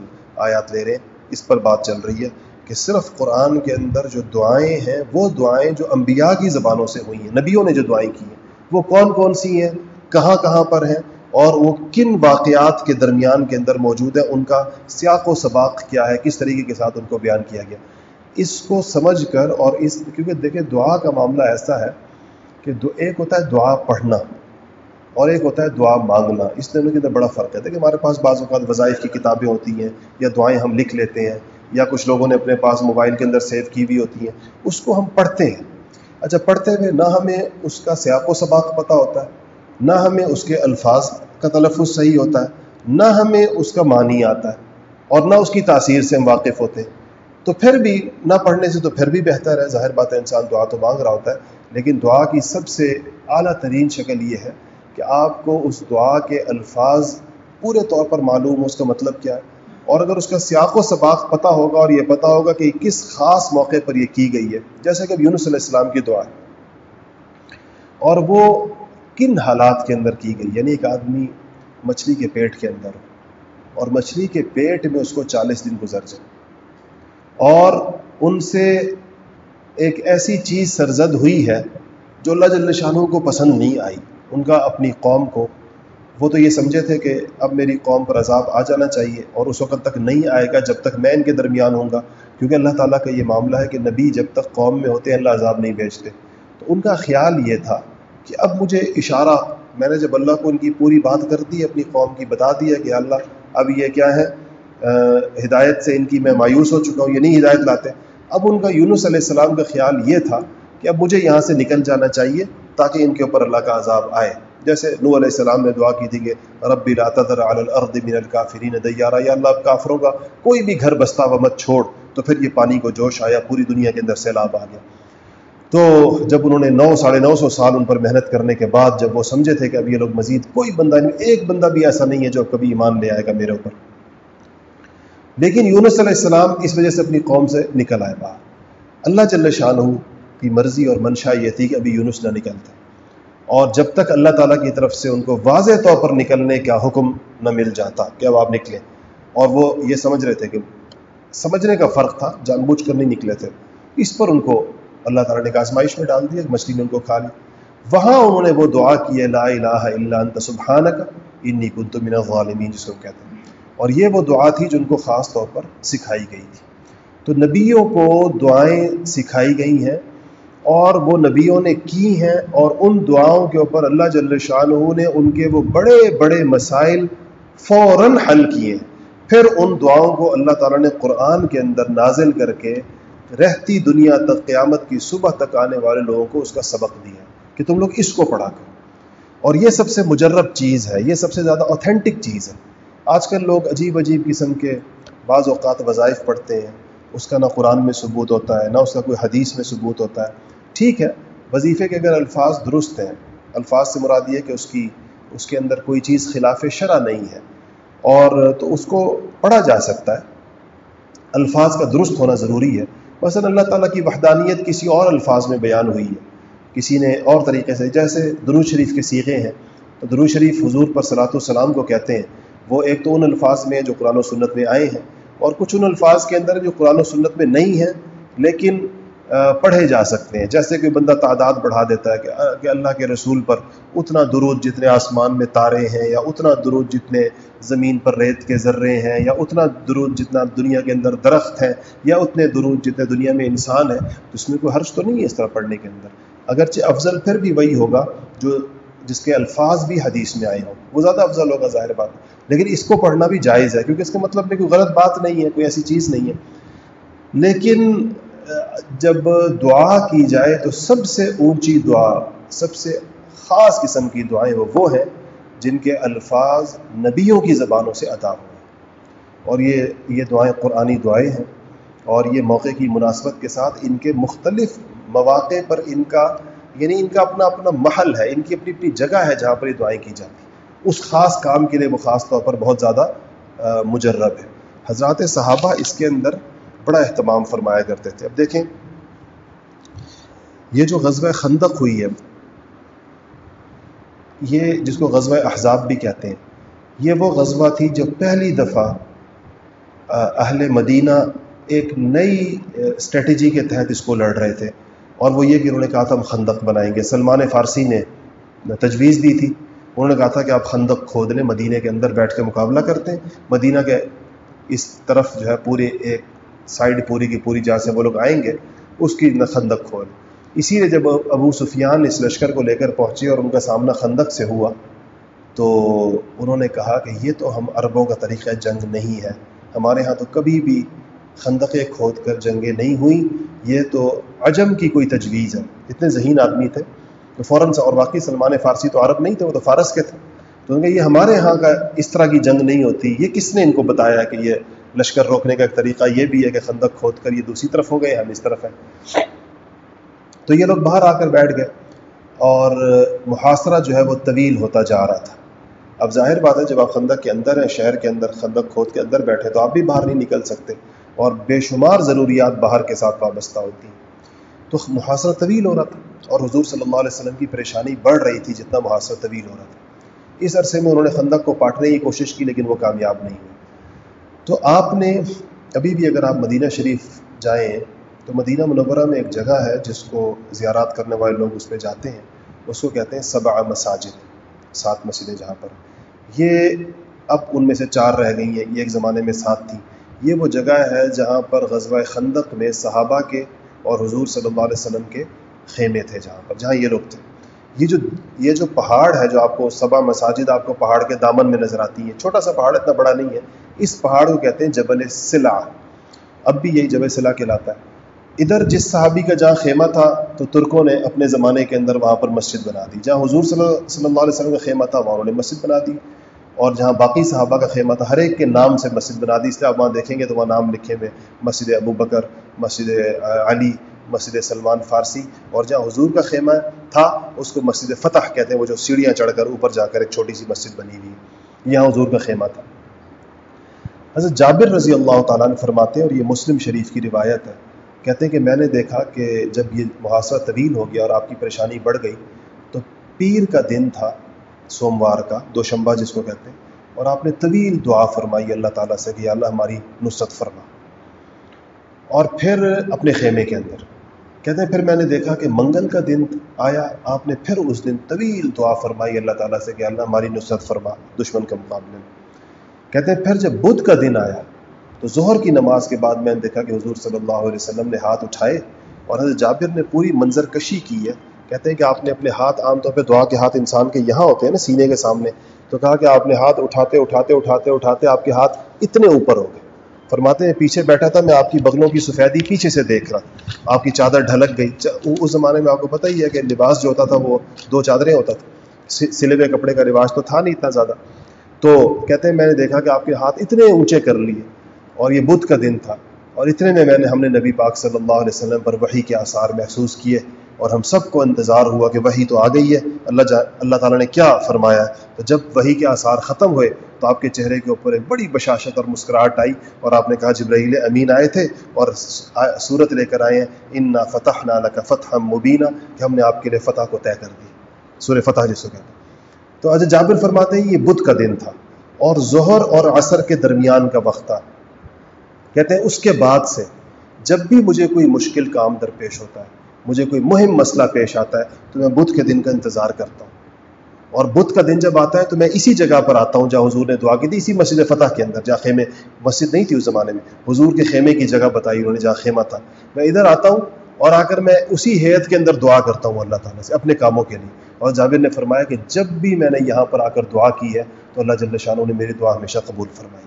آیات لے رہے ہیں، اس پر بات چل رہی ہے کہ صرف قرآن کے اندر جو دعائیں ہیں، وہ دعائیں جو انبیاء کی زبانوں سے ہوئی ہیں، نبیوں نے جو دعائیں کی ہیں، وہ کون کون سی ہیں، کہاں کہاں پر ہیں، اور وہ کن واقعات کے درمیان کے اندر موجود ہیں، ان کا سیاق و سباق کیا ہے، کس طریقے کے ساتھ ان کو بیان کیا گیا۔ اس کو سمجھ کر اور اس کیونکہ دیکھیں دعا کا معاملہ ایسا ہے کہ ایک ہوتا ہے دعا پڑھنا اور ایک ہوتا ہے دعا مانگنا۔ اس دونوں کے اندر بڑا فرق ہے۔ دیکھیں ہمارے پاس بعض اوقات وظائف کی کتابیں ہوتی ہیں یا دعائیں ہم لکھ لیتے ہیں یا کچھ لوگوں نے اپنے پاس موبائل کے اندر سیو کی ہوئی ہوتی ہیں۔ اس کو ہم پڑھتے ہیں۔ اچھا پڑھتے ہوئے نہ ہمیں اس کا سیاق و سباق پتہ ہوتا ہے، نہ ہمیں اس کے الفاظ کا تلفظ صحیح ہوتا ہے، نہ ہمیں اس کا معنی آتا ہے اور نہ اس کی تاثیر سے ہم واقف ہوتے ہیں۔ تو پھر بھی نہ پڑھنے سے تو پھر بھی بہتر ہے۔ ظاہر بات ہے، انسان دعا تو مانگ رہا ہوتا ہے، لیکن دعا کی سب سے اعلیٰ ترین شکل یہ ہے کہ آپ کو اس دعا کے الفاظ پورے طور پر معلوم ہو اس کا مطلب کیا ہے۔ اور اگر اس کا سیاق و سباق پتہ ہوگا اور یہ پتہ ہوگا کہ کس خاص موقع پر یہ کی گئی ہے جیسے کہ یونس علیہ السلام کی دعا ہے۔ اور وہ کن حالات کے اندر کی گئی؟ یعنی ایک آدمی مچھلی کے پیٹ کے اندر اور مچھلی کے پیٹ میں اس کو چالیس دن گزر جائے۔ اور ان سے ایک ایسی چیز سرزد ہوئی ہے جو اللہ جل شاہ کو پسند نہیں آئی۔ ان کا اپنی قوم کو۔ وہ تو یہ سمجھے تھے کہ اب میری قوم پر عذاب آ جانا چاہیے اور اس وقت تک نہیں آئے گا جب تک میں ان کے درمیان ہوں گا۔ کیونکہ اللہ تعالیٰ کا یہ معاملہ ہے کہ نبی جب تک قوم میں ہوتے ہیں اللہ عذاب نہیں بھیجتے۔ تو ان کا خیال یہ تھا کہ اب مجھے اشارہ، میں نے جب اللہ کو ان کی پوری بات کر دی، اپنی قوم کی بتا دیا کہ اللہ، اب یہ کیا ہے؟ ہدایت سے ان کی میں مایوس ہو چکا ہوں، یہ نہیں ہدایت لاتے۔ اب ان کا یونس علیہ السلام کا خیال یہ تھا کہ اب مجھے یہاں سے نکل جانا چاہیے تاکہ ان کے اوپر اللہ کا عذاب آئے۔ جیسے نو علیہ السلام نے دعا کی تھی کہ رب لا تذر علی الارض من الکافرین دیارا، یا اللہ کافروں کا کوئی بھی گھر بستا ہوا مت چھوڑ۔ تو پھر یہ پانی کو جوش آیا، پوری دنیا کے اندر سیلاب آ گیا۔ تو جب انہوں نے نو، ساڑھے نو سو سال ان پر محنت کرنے کے بعد جب وہ سمجھے تھے کہ اب یہ لوگ مزید کوئی بندہ نہیں، ایک بندہ بھی ایسا نہیں ہے جو کبھی ایمان لے آئے گا میرے اوپر۔ لیکن یونس علیہ السلام اس وجہ سے اپنی قوم سے نکل آئے باہر۔ اللہ جل شاہ کی مرضی اور منشا یہ تھی کہ ابھی یونس نہ نکلتے اور جب تک اللہ تعالیٰ کی طرف سے ان کو واضح طور پر نکلنے کا حکم نہ مل جاتا کہ اب آپ نکلیں۔ اور وہ یہ سمجھ رہے تھے کہ سمجھنے کا فرق تھا، جان بوجھ کر نہیں نکلے تھے۔ اس پر ان کو اللہ تعالیٰ نے آزمائش میں ڈال دیا مچھلی نے ان کو کھا لی۔ وہاں انہوں نے وہ دعا کی ہے لا الہ الا انت سبحانک، انی کنت من الظالمین جس کو کہتے ہیں اور یہ وہ دعا تھی جو ان کو خاص طور پر سکھائی گئی تھی۔ تو نبیوں کو دعائیں سکھائی گئی ہیں اور وہ نبیوں نے کی ہیں اور ان دعاؤں کے اوپر اللہ جل شاہ نے ان کے وہ بڑے بڑے مسائل فوراً حل کیے۔ پھر ان دعاؤں کو اللہ تعالیٰ نے قرآن کے اندر نازل کر کے رہتی دنیا تک قیامت کی صبح تک آنے والے لوگوں کو اس کا سبق دیا کہ تم لوگ اس کو پڑھا کرو۔ اور یہ سب سے مجرب چیز ہے، یہ سب سے زیادہ اوتھینٹک چیز ہے۔ آج کل لوگ عجیب عجیب قسم کے بعض اوقات وظائف پڑھتے ہیں۔ اس کا نہ قرآن میں ثبوت ہوتا ہے، نہ اس کا کوئی حدیث میں ثبوت ہوتا ہے۔ ٹھیک ہے، وظیفے کے اگر الفاظ درست ہیں، الفاظ سے مراد یہ کہ اس کی، اس کے اندر کوئی چیز خلاف شرع نہیں ہے، اور تو اس کو پڑھا جا سکتا ہے۔ الفاظ کا درست ہونا ضروری ہے۔ مثلا اللہ تعالیٰ کی وحدانیت کسی اور الفاظ میں بیان ہوئی ہے۔ کسی نے اور طریقے سے، جیسے درود شریف کے سیغے ہیں، تو درود شریف حضور پر صلاۃ السلام کو کہتے ہیں۔ وہ ایک تو ان الفاظ میں جو قرآن و سنت میں آئے ہیں اور کچھ ان الفاظ کے اندر جو قرآن و سنت میں نہیں ہیں، لیکن پڑھے جا سکتے ہیں۔ جیسے کہ بندہ تعداد بڑھا دیتا ہے کہ اللہ کے رسول پر اتنا درود جتنے آسمان میں تارے ہیں، یا اتنا درود جتنے زمین پر ریت کے ذرے ہیں، یا اتنا درود جتنا دنیا کے اندر درخت ہے یا اتنے درود جتنے دنیا میں انسان ہے تو اس میں کوئی حرش تو نہیں ہے اس طرح پڑھنے کے اندر۔ اگرچہ افضل پھر بھی وہی ہوگا جو جس کے الفاظ بھی حدیث میں آئے ہوں، وہ زیادہ افضل ہوگا ظاہر بات۔ لیکن اس کو پڑھنا بھی جائز ہے، کیونکہ اس کا مطلب میں کوئی غلط بات نہیں ہے، کوئی ایسی چیز نہیں ہے۔ لیکن جب دعا کی جائے تو سب سے اونچی دعا، سب سے خاص قسم کی دعائیں وہ وہ ہیں جن کے الفاظ نبیوں کی زبانوں سے ادا ہوئے۔ اور یہ یہ دعائیں قرآنی دعائیں ہیں، اور یہ موقع کی مناسبت کے ساتھ ان کے مختلف مواقع پر ان کا یعنی ان کا اپنا اپنا محل ہے، ان کی اپنی اپنی جگہ ہے جہاں پر یہ دعائیں کی جاتی اس خاص کام کے لیے وہ خاص طور پر بہت زیادہ مجرب ہے حضرات صحابہ اس کے اندر بڑا اہتمام فرمایا کرتے تھے۔ اب دیکھیں، یہ جو غزوہ خندق ہوئی ہے، یہ جس کو غزوہ احزاب بھی کہتے ہیں، یہ وہ غزوہ تھی جو پہلی دفعہ اہل مدینہ ایک نئی اسٹریٹجی کے تحت اس کو لڑ رہے تھے۔ اور وہ یہ کہ انہوں نے کہا تھا ہم خندق بنائیں گے۔ سلمان فارسی نے تجویز دی تھی۔ انہوں نے کہا تھا کہ آپ خندق کھود لیں، مدینہ کے اندر بیٹھ کے مقابلہ کرتے ہیں۔ مدینہ کے اس طرف جو ہے پورے ایک سائڈ پوری کی پوری جہاں سے وہ لوگ آئیں گے، اس کی نہ خندق کھول اسی لیے جب ابو سفیان اس لشکر کو لے کر پہنچے اور ان کا سامنا خندق سے ہوا، تو انہوں نے کہا کہ یہ تو ہم عربوں کا طریقہ جنگ نہیں ہے۔ ہمارے ہاں تو کبھی بھی خندقیں کھود کر جنگیں نہیں ہوئیں، یہ تو عجم کی کوئی تجویز ہے۔ اتنے ذہین آدمی تھے تو فوراً سے، اور باقی سلمان فارسی تو عرب نہیں تھے، وہ تو فارس کے تھے۔ تو ان کہ یہ ہمارے ہاں کا اس طرح کی جنگ نہیں ہوتی۔ یہ کس نے ان کو بتایا کہ یہ لشکر روکنے کا ایک طریقہ یہ بھی ہے کہ خندق کھود کر یہ دوسری طرف ہو گئے، ہم اس طرف ہیں۔ تو یہ لوگ باہر آ کر بیٹھ گئے، اور محاصرہ جو ہے وہ طویل ہوتا جا رہا تھا۔ اب ظاہر بات ہے، جب آپ خندق کے اندر ہیں، شہر کے اندر خندق کھود کے اندر بیٹھے، تو آپ بھی باہر نہیں نکل سکتے۔ اور بے شمار ضروریات باہر کے ساتھ وابستہ ہوتی ہیں۔ تو محاصرہ طویل ہو رہا تھا اور حضور صلی اللہ علیہ وسلم کی پریشانی بڑھ رہی تھی جتنا محاصرہ طویل ہو رہا تھا۔ اس عرصے میں انہوں نے خندق کو پاٹنے کی کوشش کی لیکن وہ کامیاب نہیں ہوئی تو آپ نے ابھی بھی اگر آپ مدینہ شریف جائیں تو مدینہ منورہ میں ایک جگہ ہے جس کو زیارات کرنے والے لوگ اس پہ جاتے ہیں۔ اس کو کہتے ہیں سبع مساجد، سات مسجدیں جہاں پر۔ یہ اب ان میں سے چار رہ گئی ہیں، یہ ایک زمانے میں سات تھیں۔ یہ وہ جگہ ہے جہاں پر غزوہ خندق میں صحابہ کے اور حضور صلی اللہ علیہ وسلم کے خیمے تھے، جہاں پر جہاں یہ لوگ تھے۔ یہ جو یہ جو پہاڑ ہے جو آپ کو سبا مساجد آپ کو پہاڑ کے دامن میں نظر آتی ہیں، چھوٹا سا پہاڑ اتنا بڑا نہیں ہے۔ اس پہاڑ کو کہتے ہیں جبل سلا۔ اب بھی یہی جبل سلا کہلاتا ہے۔ ادھر جس صحابی کا جہاں خیمہ تھا، تو ترکوں نے اپنے زمانے کے اندر وہاں پر مسجد بنا دی۔ جہاں حضور صلی اللہ صلی اللہ علیہ وسلم کا خیمہ تھا، وہاں انہوں نے مسجد بنا دی۔ اور جہاں باقی صحابہ کا خیمہ تھا، ہر ایک کے نام سے مسجد بنا دی۔ اس لیے آپ وہاں دیکھیں گے تو وہاں نام لکھے ہوئے مسجد ابو بکر، مسجد علی، مسجد سلمان فارسی۔ اور جہاں حضور کا خیمہ تھا، اس کو مسجد فتح کہتے ہیں، وہ جو سیڑھیاں چڑھ کر اوپر جا کر ایک چھوٹی سی مسجد بنی ہوئی۔ یہاں حضور کا خیمہ تھا۔ حضرت جابر رضی اللہ تعالیٰ نے فرماتے ہیں، اور یہ مسلم شریف کی روایت ہے۔ کہتے ہیں کہ میں نے دیکھا کہ جب یہ محاصرہ طویل ہو گیا اور آپ کی پریشانی بڑھ گئی، تو پیر کا دن تھا۔ سوموار کا دو جس کو کہتے ہیں۔ اور آپ نے طویل دعا فرمائی، اللہ تعالیٰ سے کہ اللہ ہماری نصرت فرما۔ اور پھر اپنے خیمے کے اندر۔ کہتے ہیں، پھر میں نے دیکھا کہ منگل کا دن آیا، آپ نے پھر اس دن طویل دعا فرمائی، اللہ تعالیٰ سے کہ اللہ ہماری نصرت فرما، دشمن کے مقابلے میں۔ کہتے ہیں، پھر جب بدھ کا دن آیا، تو ظہر کی نماز کے بعد میں نے دیکھا کہ حضور صلی اللہ علیہ وسلم نے ہاتھ اٹھائے اور حضرت جابر نے پوری منظر کشی کی ہے۔ کہتے ہیں کہ آپ نے اپنے ہاتھ عام طور پہ دعا کے ہاتھ انسان کے یہاں ہوتے ہیں نا، سینے کے سامنے۔ تو کہا کہ آپ نے ہاتھ اٹھاتے اٹھاتے اٹھاتے اٹھاتے آپ کے ہاتھ اتنے اوپر ہو گئے۔ فرماتے ہیں، پیچھے بیٹھا تھا، میں آپ کی بغلوں کی سفیدی پیچھے سے دیکھ رہا آپ کی چادر ڈھلک گئی۔ اس زمانے میں آپ کو پتہ ہی ہے کہ لباس جو ہوتا تھا، وہ دو چادریں ہوتا تھا۔ سلے ہوئے کپڑے کا رواج تو تھا نہیں اتنا زیادہ۔ تو کہتے ہیں، میں نے دیکھا کہ آپ کے ہاتھ اتنے اونچے کر لیے اور یہ بدھ کا دن تھا۔ اور اتنے میں میں نے، ہم نے نبی پاک صلی اللہ علیہ وسلم پر وہی کے آثار محسوس کیے۔ اور ہم سب کو انتظار ہوا کہ وہی تو آ گئی ہے۔ اللہ جا اللہ تعالیٰ نے کیا فرمایا؟ ہے تو جب وہی کے آثار ختم ہوئے تو آپ کے چہرے کے اوپر ایک بڑی بشاشت اور مسکراہٹ آئی اور آپ نے کہا، جبرائیل امین آئے تھے اور صورت لے کر آئے ہیں۔ ان نا فتح نہ کا فتح مبینہ کہ ہم نے آپ کے لیے فتح کو طے کر دی۔ سور فتح جس کو کہتے ہیں۔ تو اجے جابر فرماتے ہیں، یہ بدھ کا دن تھا اور ظہر اور عصر کے درمیان کا وقت تھا۔ کہتے ہیں، اس کے بعد سے جب بھی مجھے کوئی مشکل کام درپیش ہوتا ہے مجھے کوئی مہم مسئلہ پیش آتا ہے تو میں بدھ کے دن کا انتظار کرتا ہوں۔ اور بدھ کا دن جب آتا ہے تو میں اسی جگہ پر آتا ہوں جہاں حضور نے دعا کی تھی، اسی مسجد فتح کے اندر، جہاں خیمے مسجد نہیں تھی اس زمانے میں۔ حضور کے خیمے کی جگہ بتائی انہوں نے جہاں خیمہ تھا۔ میں ادھر آتا ہوں اور آ کر میں اسی حیت کے اندر دعا کرتا ہوں اللہ تعالیٰ سے، اپنے کاموں کے لیے۔ اور جابر نے فرمایا کہ جب بھی میں نے یہاں پر آ کر دعا کی ہے تو اللہ جل شاہ نے میری دعا ہمیشہ قبول فرمائی۔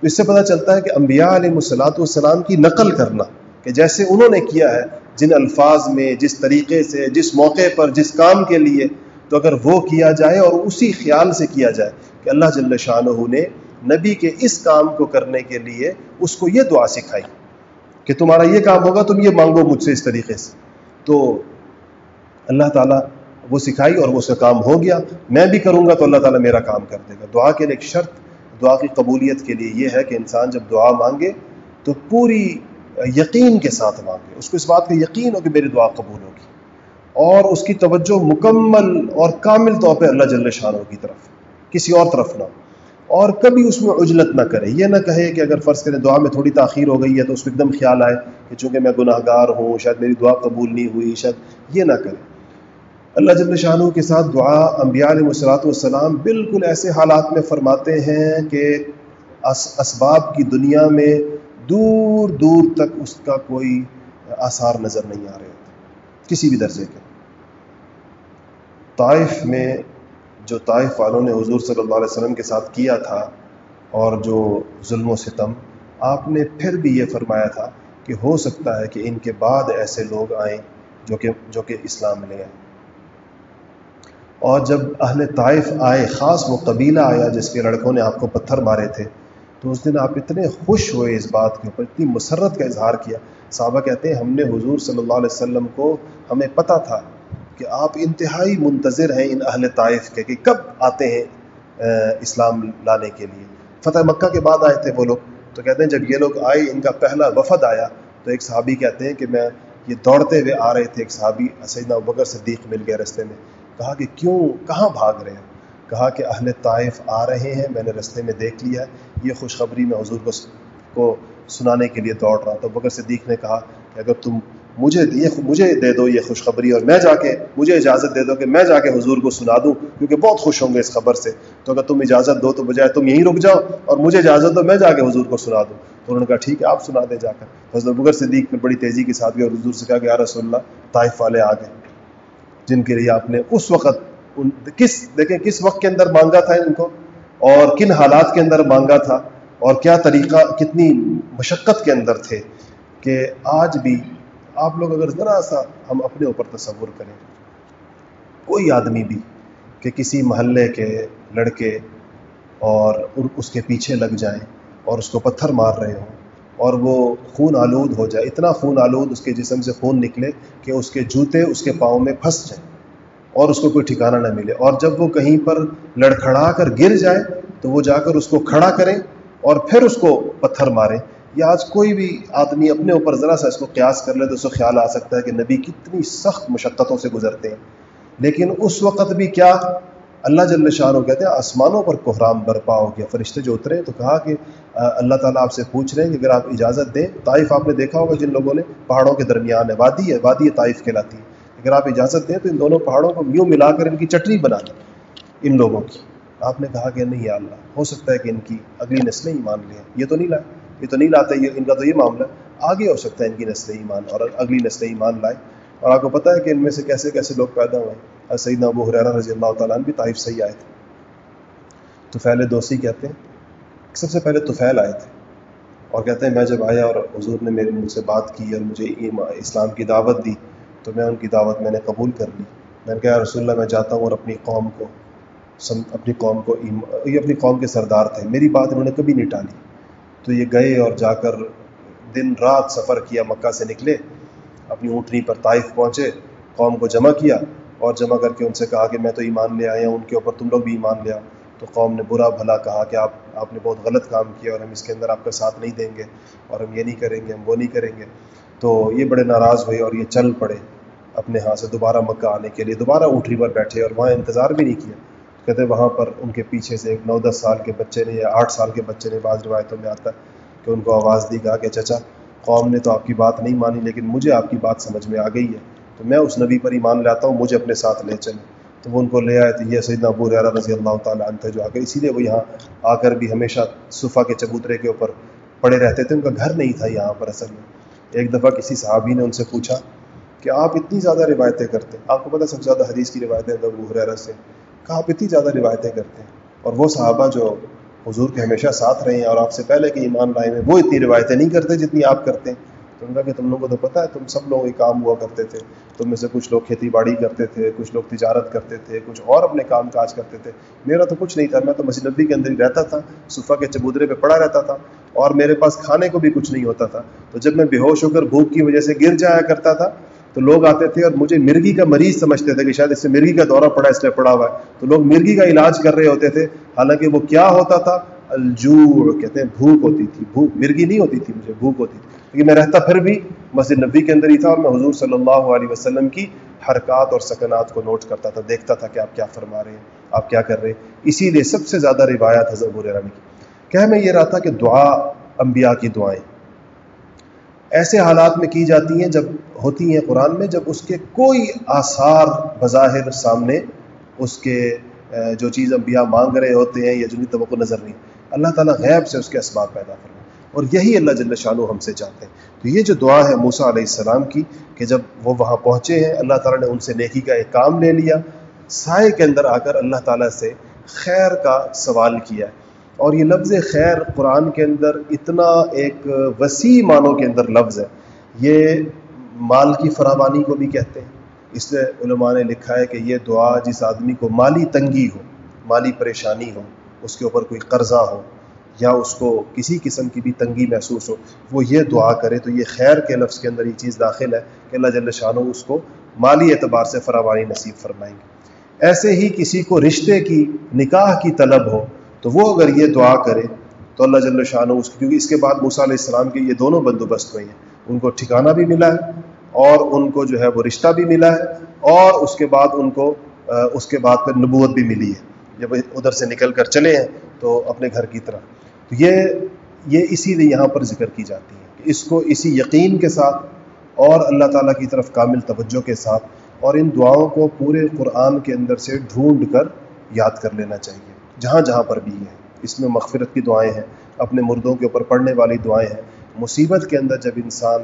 تو اس سے پتہ چلتا ہے کہ انبیاء علیہ السلاۃ والسلام کی نقل کرنا کہ جیسے انہوں نے کیا ہے جن الفاظ میں، جس طریقے سے، جس موقع پر، جس کام کے لیے، تو اگر وہ کیا جائے اور اسی خیال سے کیا جائے کہ اللہ جل شاہ نے نبی کے اس کام کو کرنے کے لیے اس کو یہ دعا سکھائی کہ تمہارا یہ کام ہوگا، تم یہ مانگو مجھ سے اس طریقے سے۔ تو اللہ تعالیٰ وہ سکھائی اور وہ اس کا کام ہو گیا۔ میں بھی کروں گا تو اللہ تعالیٰ میرا کام کر دے گا۔ دعا کے لیے ایک شرط، دعا کی قبولیت کے لیے یہ ہے کہ انسان جب دعا مانگے تو پوری یقین کے ساتھ مانگے۔ اس کو اس بات کا یقین ہو کہ میری دعا قبول ہوگی۔ اور اس کی توجہ مکمل اور کامل طور پہ اللہ جل شاہ کی طرف، کسی اور طرف نہ اور کبھی اس میں عجلت نہ کرے۔ یہ نہ کہے کہ اگر فرض کریں دعا میں تھوڑی تاخیر ہو گئی ہے تو اس کو ایک دم خیال آئے کہ چونکہ میں گناہ گار ہوں، شاید میری دعا قبول نہیں ہوئی، شاید یہ نہ کرے۔ اللہ جل شاہ کے ساتھ دعا انبیاء علیہ وسلاۃ والسلام بالکل ایسے حالات میں فرماتے ہیں کہ اسباب کی دنیا میں دور دور تک اس کا کوئی آثار نظر نہیں آ رہے ہوتے، کسی بھی درجے کے۔ طائف میں جو طائف والوں نے حضور صلی اللہ علیہ وسلم کے ساتھ کیا تھا اور جو ظلم و ستم، آپ نے پھر بھی یہ فرمایا تھا کہ ہو سکتا ہے کہ ان کے بعد ایسے لوگ آئیں جو کہ جو کہ اسلام لے آئیں۔ اور جب اہل طائف آئے، خاص وہ قبیلہ آیا جس کے لڑکوں نے آپ کو پتھر مارے تھے تو اس دن آپ اتنے خوش ہوئے اس بات کے اوپر، اتنی مسرت کا اظہار کیا۔ صحابہ کہتے ہیں، ہم نے حضور صلی اللہ علیہ وسلم کو، ہمیں پتہ تھا کہ آپ انتہائی منتظر ہیں ان اہل طائف کے کہ کب آتے ہیں اسلام لانے کے لیے۔ فتح مکہ کے بعد آئے تھے وہ لوگ۔ تو کہتے ہیں، جب یہ لوگ آئے، ان کا پہلا وفد آیا، تو ایک صحابی کہتے ہیں کہ میں یہ دوڑتے ہوئے آ رہے تھے۔ ایک صحابی سیدنا بکر صدیق مل گئے رستے میں۔ کہا کہ کیوں، کہاں بھاگ رہے ہیں؟ کہا کہ اہل طائف آ رہے ہیں، میں نے رستے میں دیکھ لیا۔ یہ خوشخبری میں حضور کو سنانے کے لیے دوڑ رہا تو بکر صدیق نے کہا کہ اگر تم مجھے یہ مجھے دے دو یہ خوشخبری اور میں جا کے، مجھے اجازت دے دو کہ میں جا کے حضور کو سنا دوں کیونکہ بہت خوش ہوں گے اس خبر سے۔ تو اگر تم اجازت دو تو بجائے تم یہیں رک جاؤ اور مجھے اجازت دو میں جا کے حضور کو سنا دوں۔ تو انہوں نے کہا ٹھیک ہے، آپ سنا دیں جا کر۔ حضرت بکر صدیق نے بڑی تیزی کے ساتھ گیا اور حضور سے کہا کہ یا رسول اللہ، طائف والے آ گئے۔ جن کے لیے آپ نے اس وقت ان، کس، دیکھیں کس وقت کے اندر مانگا تھا ان کو؟ اور کن حالات کے اندر مانگا تھا اور کیا طریقہ، کتنی مشقت کے اندر تھے کہ آج بھی آپ لوگ اگر ذرا سا ہم اپنے اوپر تصور کریں، کوئی آدمی بھی کہ کسی محلے کے لڑکے اور اس کے پیچھے لگ جائیں اور اس کو پتھر مار رہے ہوں اور وہ خون آلود ہو جائے، اتنا خون آلود اس کے جسم سے خون نکلے کہ اس کے جوتے اس کے پاؤں میں پھنس جائیں۔ اور اس کو کوئی ٹھکانہ نہ ملے۔ اور جب وہ کہیں پر لڑکھڑا کر گر جائے تو وہ جا کر اس کو کھڑا کریں اور پھر اس کو پتھر ماریں یا آج کوئی بھی آدمی اپنے اوپر ذرا سا اس کو قیاس کر لے تو اس کو خیال آ سکتا ہے کہ نبی کتنی سخت مشقتوں سے گزرتے ہیں۔ لیکن اس وقت بھی کیا اللہ جل شاہ کہتے ہیں، آسمانوں پر کوحرام برپا ہو گیا۔ فرشتے جو اترے تو کہا کہ اللہ تعالیٰ آپ سے پوچھ رہے ہیں کہ اگر آپ اجازت دیں، طائف آپ نے دیکھا ہوگا جن لوگوں نے پہاڑوں کے درمیان ہے، وادی ہے، وادی طائف کہلاتی ہے۔ اگر آپ اجازت دیں تو ان دونوں پہاڑوں کو یوں ملا کر ان کی چٹنی بنا دیں ان لوگوں کی۔ آپ نے کہا کہ نہیں یا اللہ، ہو سکتا ہے کہ ان کی اگلی نسلیں ایمان لیں۔ یہ تو نہیں لائے، یہ تو نہیں لاتے، یہ ان کا تو یہ معاملہ آگے ہو سکتا ہے ان کی نسلیں ایمان اور اگلی نسلیں ایمان لائے۔ اور آپ کو پتہ ہے کہ ان میں سے کیسے کیسے لوگ پیدا ہوئے۔ سعید ابو حریرہ رضی اللہ تعالیٰ بھی طائف صحیح آئے تھے۔ تو پہلے دوستی کہتے ہیں، سب سے پہلے توفیل آئے تھے اور کہتے ہیں، میں جب آیا اور حضور نے میرے مجھ سے بات کی اور مجھے اسلام کی دعوت دی تو میں ان کی دعوت میں نے قبول کر لی۔ میں نے کہا رسول اللہ، میں جاتا ہوں اور اپنی قوم کو اپنی قوم کو یہ اپنی قوم کے سردار تھے۔ میری بات انہوں نے کبھی نہیں ٹالی۔ تو یہ گئے اور جا کر دن رات سفر کیا مکہ سے نکلے۔ اپنی اونٹنی پر طائف پہنچے، قوم کو جمع کیا اور جمع کر کے ان سے کہا کہ میں تو ایمان لے آیا ہوں، ان کے اوپر تم لوگ بھی ایمان لے آؤ۔ تو قوم نے برا بھلا کہا کہ آپ آپ نے بہت غلط کام کیا اور ہم اس کے اندر آپ کا ساتھ نہیں دیں گے اور ہم یہ نہیں کریں گے، ہم وہ نہیں کریں گے۔ تو یہ بڑے ناراض ہوئے اور یہ چل پڑے۔ اپنے ہاں سے دوبارہ مکہ آنے کے لیے دوبارہ اونٹری پر بیٹھے اور وہاں انتظار بھی نہیں کیا۔ کہتے وہاں پر ان کے پیچھے سے ایک نو دس سال کے بچے نے یا آٹھ سال کے بچے نے بعض روایتوں میں آتا ہے کہ ان کو آواز دی، کہا کہ چچا، قوم نے تو آپ کی بات نہیں مانی، لیکن مجھے آپ کی بات سمجھ میں آ گئی ہے۔ تو میں اس نبی پر ایمان لاتا ہوں، مجھے اپنے ساتھ لے چلے تو وہ ان کو لے آئے، تو یہ سیدنا ابو ریرا رضی اللہ تعالیٰ عنہ جو آ گئے اسی لیے وہ یہاں آ کر بھی ہمیشہ صفحہ کے چبوترے کے اوپر پڑے رہتے تھے۔ ان کا گھر نہیں تھا یہاں پر اصل میں۔ ایک دفعہ کسی صحابی نے ان سے پوچھا کہ آپ اتنی زیادہ روایتیں کرتے ہیں۔ آپ کو پتہ سب سے زیادہ حدیث کی روایتیں ابو حریرہ سے کہا آپ اتنی زیادہ روایتیں کرتے ہیں۔ اور وہ صحابہ جو حضور کے ہمیشہ ساتھ رہے ہیں اور آپ سے پہلے کے ایمان لائے ہیں وہ اتنی روایتیں نہیں کرتے جتنی آپ کرتے ہیں۔ تو ان کا کہ تم لوگوں کو تو پتہ ہے، تم سب لوگ یہ کام ہوا کرتے تھے۔ تم میں سے کچھ لوگ کھیتی باڑی کرتے تھے، کچھ لوگ تجارت کرتے تھے، کچھ اور اپنے کام کاج کرتے تھے۔ میرا تو کچھ نہیں تھا، میں تو مسجد نبی کے اندر ہی رہتا تھا صفحہ کے چبودرے پہ پڑا رہتا تھا۔ اور میرے پاس کھانے کو بھی کچھ نہیں ہوتا تھا۔ تو جب میں بے ہوش ہو کر بھوک کی وجہ سے گر جایا کرتا تھا تو لوگ آتے تھے اور مجھے مرغی کا مریض سمجھتے تھے کہ شاید اس سے مرغی کا دورہ پڑا اس لیے پڑا ہوا ہے۔ تو لوگ مرغی کا علاج کر رہے ہوتے تھے۔ حالانکہ وہ کیا ہوتا تھا؟ الجوڑ کہتے ہیں، بھوک ہوتی تھی۔ بھوک مرغی نہیں ہوتی تھی مجھے، بھوک ہوتی تھی۔ لیکن میں رہتا پھر بھی مسجد نبی کے اندر ہی تھا اور میں حضور صلی اللہ علیہ وسلم کی حرکات اور سکنات کو نوٹ کرتا تھا، دیکھتا تھا کہ آپ کیا فرما رہے ہیں، آپ کیا کر رہے ہیں۔ اسی لیے سب سے زیادہ روایت حضرت رانی کی۔ کہہ میں یہ رہا تھا کہ دعا انبیاء کی دعائیں۔ ایسے حالات میں کی جاتی ہیں جب ہوتی ہیں قرآن میں، جب اس کے کوئی آثار بظاہر سامنے اس کے جو چیز انبیاء مانگ رہے ہوتے ہیں یا جنہیں توقع نظر نہیں، اللہ تعالیٰ غیب سے اس کے اسباب پیدا کرنا اور یہی اللہ جل شاہ ہم سے چاہتے ہیں۔ تو یہ جو دعا ہے موسا علیہ السلام کی کہ جب وہ وہاں پہنچے ہیں، اللہ تعالیٰ نے ان سے نیکی کا ایک کام لے لیا۔ سائے کے اندر آ کر اللہ تعالیٰ سے خیر کا سوال کیا ہے۔ اور یہ لفظ خیر قرآن کے اندر اتنا ایک وسیع معنوں کے اندر لفظ ہے۔ یہ مال کی فراوانی کو بھی کہتے ہیں۔ اس لیے علماء نے لکھا ہے کہ یہ دعا جس آدمی کو مالی تنگی ہو، مالی پریشانی ہو، اس کے اوپر کوئی قرضہ ہو یا اس کو کسی قسم کی بھی تنگی محسوس ہو، وہ یہ دعا کرے تو یہ خیر کے لفظ کے اندر یہ چیز داخل ہے کہ اللہ جل شاہ اس کو مالی اعتبار سے فراوانی نصیب فرمائیں گے۔ ایسے ہی کسی کو رشتے کی، نکاح کی طلب ہو تو وہ اگر یہ دعا کرے تو اللہ جل شاہ اس کیونکہ اس کے بعد موسیٰ علیہ السلام کے یہ دونوں بندوبست ہوئے ہیں۔ ان کو ٹھکانہ بھی ملا ہے اور ان کو جو ہے وہ رشتہ بھی ملا ہے اور اس کے بعد ان کو اس کے بعد پھر نبوت بھی ملی ہے۔ جب ادھر سے نکل کر چلے ہیں تو اپنے گھر کی طرح۔ تو یہ یہ اسی لیے یہاں پر ذکر کی جاتی ہے کہ اس کو اسی یقین کے ساتھ اور اللہ تعالیٰ کی طرف کامل توجہ کے ساتھ اور ان دعاؤں کو پورے قرآن کے اندر سے ڈھونڈ کر یاد کر لینا چاہیے۔ جہاں جہاں پر بھی ہیں، اس میں مغفرت کی دعائیں ہیں، اپنے مردوں کے اوپر پڑھنے والی دعائیں ہیں مصیبت کے اندر جب انسان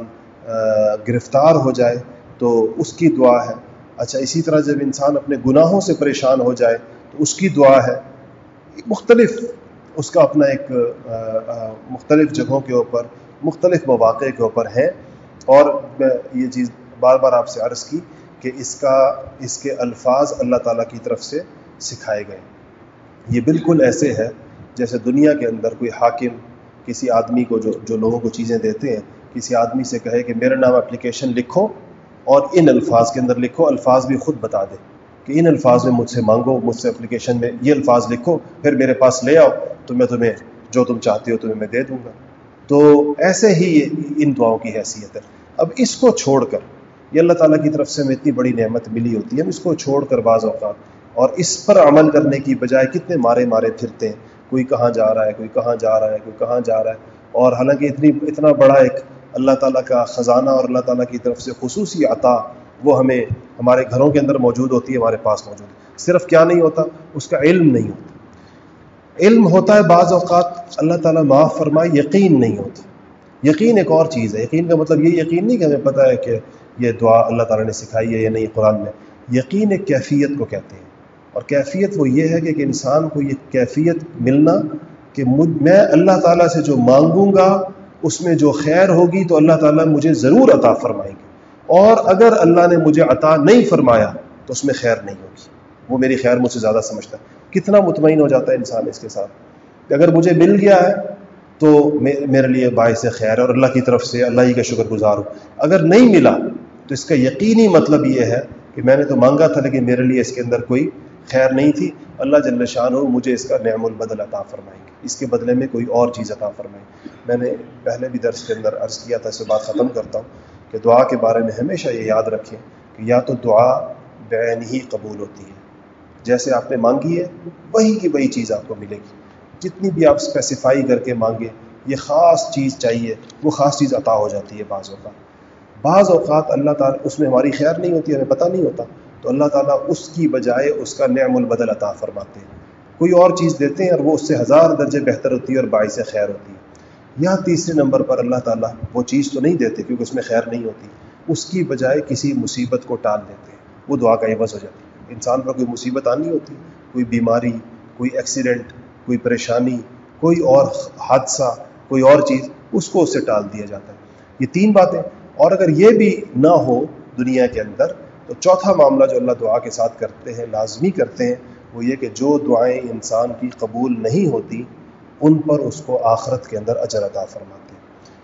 گرفتار ہو جائے تو اس کی دعا ہے۔ اچھا اسی طرح جب انسان اپنے گناہوں سے پریشان ہو جائے تو اس کی دعا ہے۔ مختلف، اس کا اپنا ایک مختلف جگہوں کے اوپر، مختلف مواقع کے اوپر ہے۔ اور میں یہ چیز بار بار آپ سے عرض کی کہ اس کا، اس کے الفاظ اللہ تعالیٰ کی طرف سے سکھائے گئے۔ یہ بالکل ایسے ہے جیسے دنیا کے اندر کوئی حاکم کسی آدمی کو جو جو لوگوں کو چیزیں دیتے ہیں، کسی آدمی سے کہے کہ میرا نام اپلیکیشن لکھو اور ان الفاظ کے اندر لکھو، الفاظ بھی خود بتا دے کہ ان الفاظ میں مجھ سے مانگو، مجھ سے اپلیکیشن میں یہ الفاظ لکھو، پھر میرے پاس لے آؤ تو میں تمہیں جو تم چاہتے ہو تمہیں میں دے دوں گا۔ تو ایسے ہی ان دعاؤں کی حیثیت ہے۔ اب اس کو چھوڑ کر، یہ اللہ تعالیٰ کی طرف سے ہمیں اتنی بڑی نعمت ملی ہوتی ہے، ہم اس کو چھوڑ کر بعض اوقات اور اس پر عمل کرنے کی بجائے کتنے مارے مارے پھرتے ہیں۔ کوئی کہاں جا رہا ہے، کوئی کہاں جا رہا ہے، کوئی کہاں جا رہا ہے۔ اور حالانکہ اتنی، اتنا بڑا ایک اللہ تعالیٰ کا خزانہ اور اللہ تعالیٰ کی طرف سے خصوصی عطا وہ ہمیں ہمارے گھروں کے اندر موجود ہوتی ہے، ہمارے پاس موجود ہے۔ صرف کیا نہیں ہوتا، اس کا علم نہیں ہوتا۔ علم ہوتا ہے بعض اوقات اللہ تعالیٰ معاف فرمائے، یقین نہیں ہوتا۔ یقین ایک اور چیز ہے، یقین کا مطلب یہ یقین نہیں کہ ہمیں پتہ ہے کہ یہ دعا اللہ تعالیٰ نے سکھائی ہے یا نہیں قرآن میں۔ یقین ایک کیفیت کو کہتے ہیں۔ اور کیفیت وہ یہ ہے کہ ایک انسان کو یہ کیفیت ملنا کہ مجھ میں اللہ تعالیٰ سے جو مانگوں گا، اس میں جو خیر ہوگی تو اللہ تعالیٰ مجھے ضرور عطا فرمائیں گے اور اگر اللہ نے مجھے عطا نہیں فرمایا تو اس میں خیر نہیں ہوگی۔ وہ میری خیر مجھ سے زیادہ سمجھتا ہے۔ کتنا مطمئن ہو جاتا ہے انسان اس کے ساتھ۔ کہ اگر مجھے مل گیا ہے تو میرے لیے باعث خیر ہے اور اللہ کی طرف سے اللہ ہی کا شکر گزار ہوں۔ اگر نہیں ملا تو اس کا یقینی مطلب یہ ہے کہ میں نے تو مانگا تھا لیکن میرے لیے اس کے اندر کوئی خیر نہیں تھی۔ اللہ جل شان ہو مجھے اس کا نعم البدل عطا فرمائیں گے اس کے بدلے میں کوئی اور چیز عطا فرمائیں میں نے پہلے بھی درس کے اندر عرض کیا تھا، اس بات ختم کرتا ہوں کہ دعا کے بارے میں ہمیشہ یہ یاد رکھیں کہ یا تو دعا بین ہی قبول ہوتی ہے، جیسے آپ نے مانگی ہے، وہی کی وہی چیز آپ کو ملے گی۔ جتنی بھی آپ اسپیسیفائی کر کے مانگیں، یہ خاص چیز چاہیے، وہ خاص چیز عطا ہو جاتی ہے بعض اوقات۔ بعض اوقات اللہ تعالیٰ، اس میں ہماری خیر نہیں ہوتی، ہمیں پتہ نہیں ہوتا۔ تو اللہ تعالیٰ اس کی بجائے اس کا نعم البدل عطا فرماتے ہیں۔ کوئی اور چیز دیتے ہیں اور وہ اس سے ہزار درجے بہتر ہوتی ہے اور باعث خیر ہوتی ہے۔ یا تیسرے نمبر پر اللہ تعالیٰ وہ چیز تو نہیں دیتے کیونکہ اس میں خیر نہیں ہوتی۔ اس کی بجائے کسی مصیبت کو ٹال دیتے ہیں۔ وہ دعا کا عوض ہو جاتی ہے۔ انسان پر کوئی مصیبت آنی ہوتی، کوئی بیماری، کوئی ایکسیڈنٹ کوئی پریشانی، کوئی اور حادثہ، کوئی اور چیز، اس کو اس سے ٹال دیا جاتا ہے۔ یہ تین باتیں اور اگر یہ بھی نہ ہو دنیا کے اندر تو چوتھا معاملہ جو اللہ دعا کے ساتھ کرتے ہیں، لازمی کرتے ہیں، وہ یہ کہ جو دعائیں انسان کی قبول نہیں ہوتی، ان پر اس کو آخرت کے اندر اجر عطا فرماتے ہیں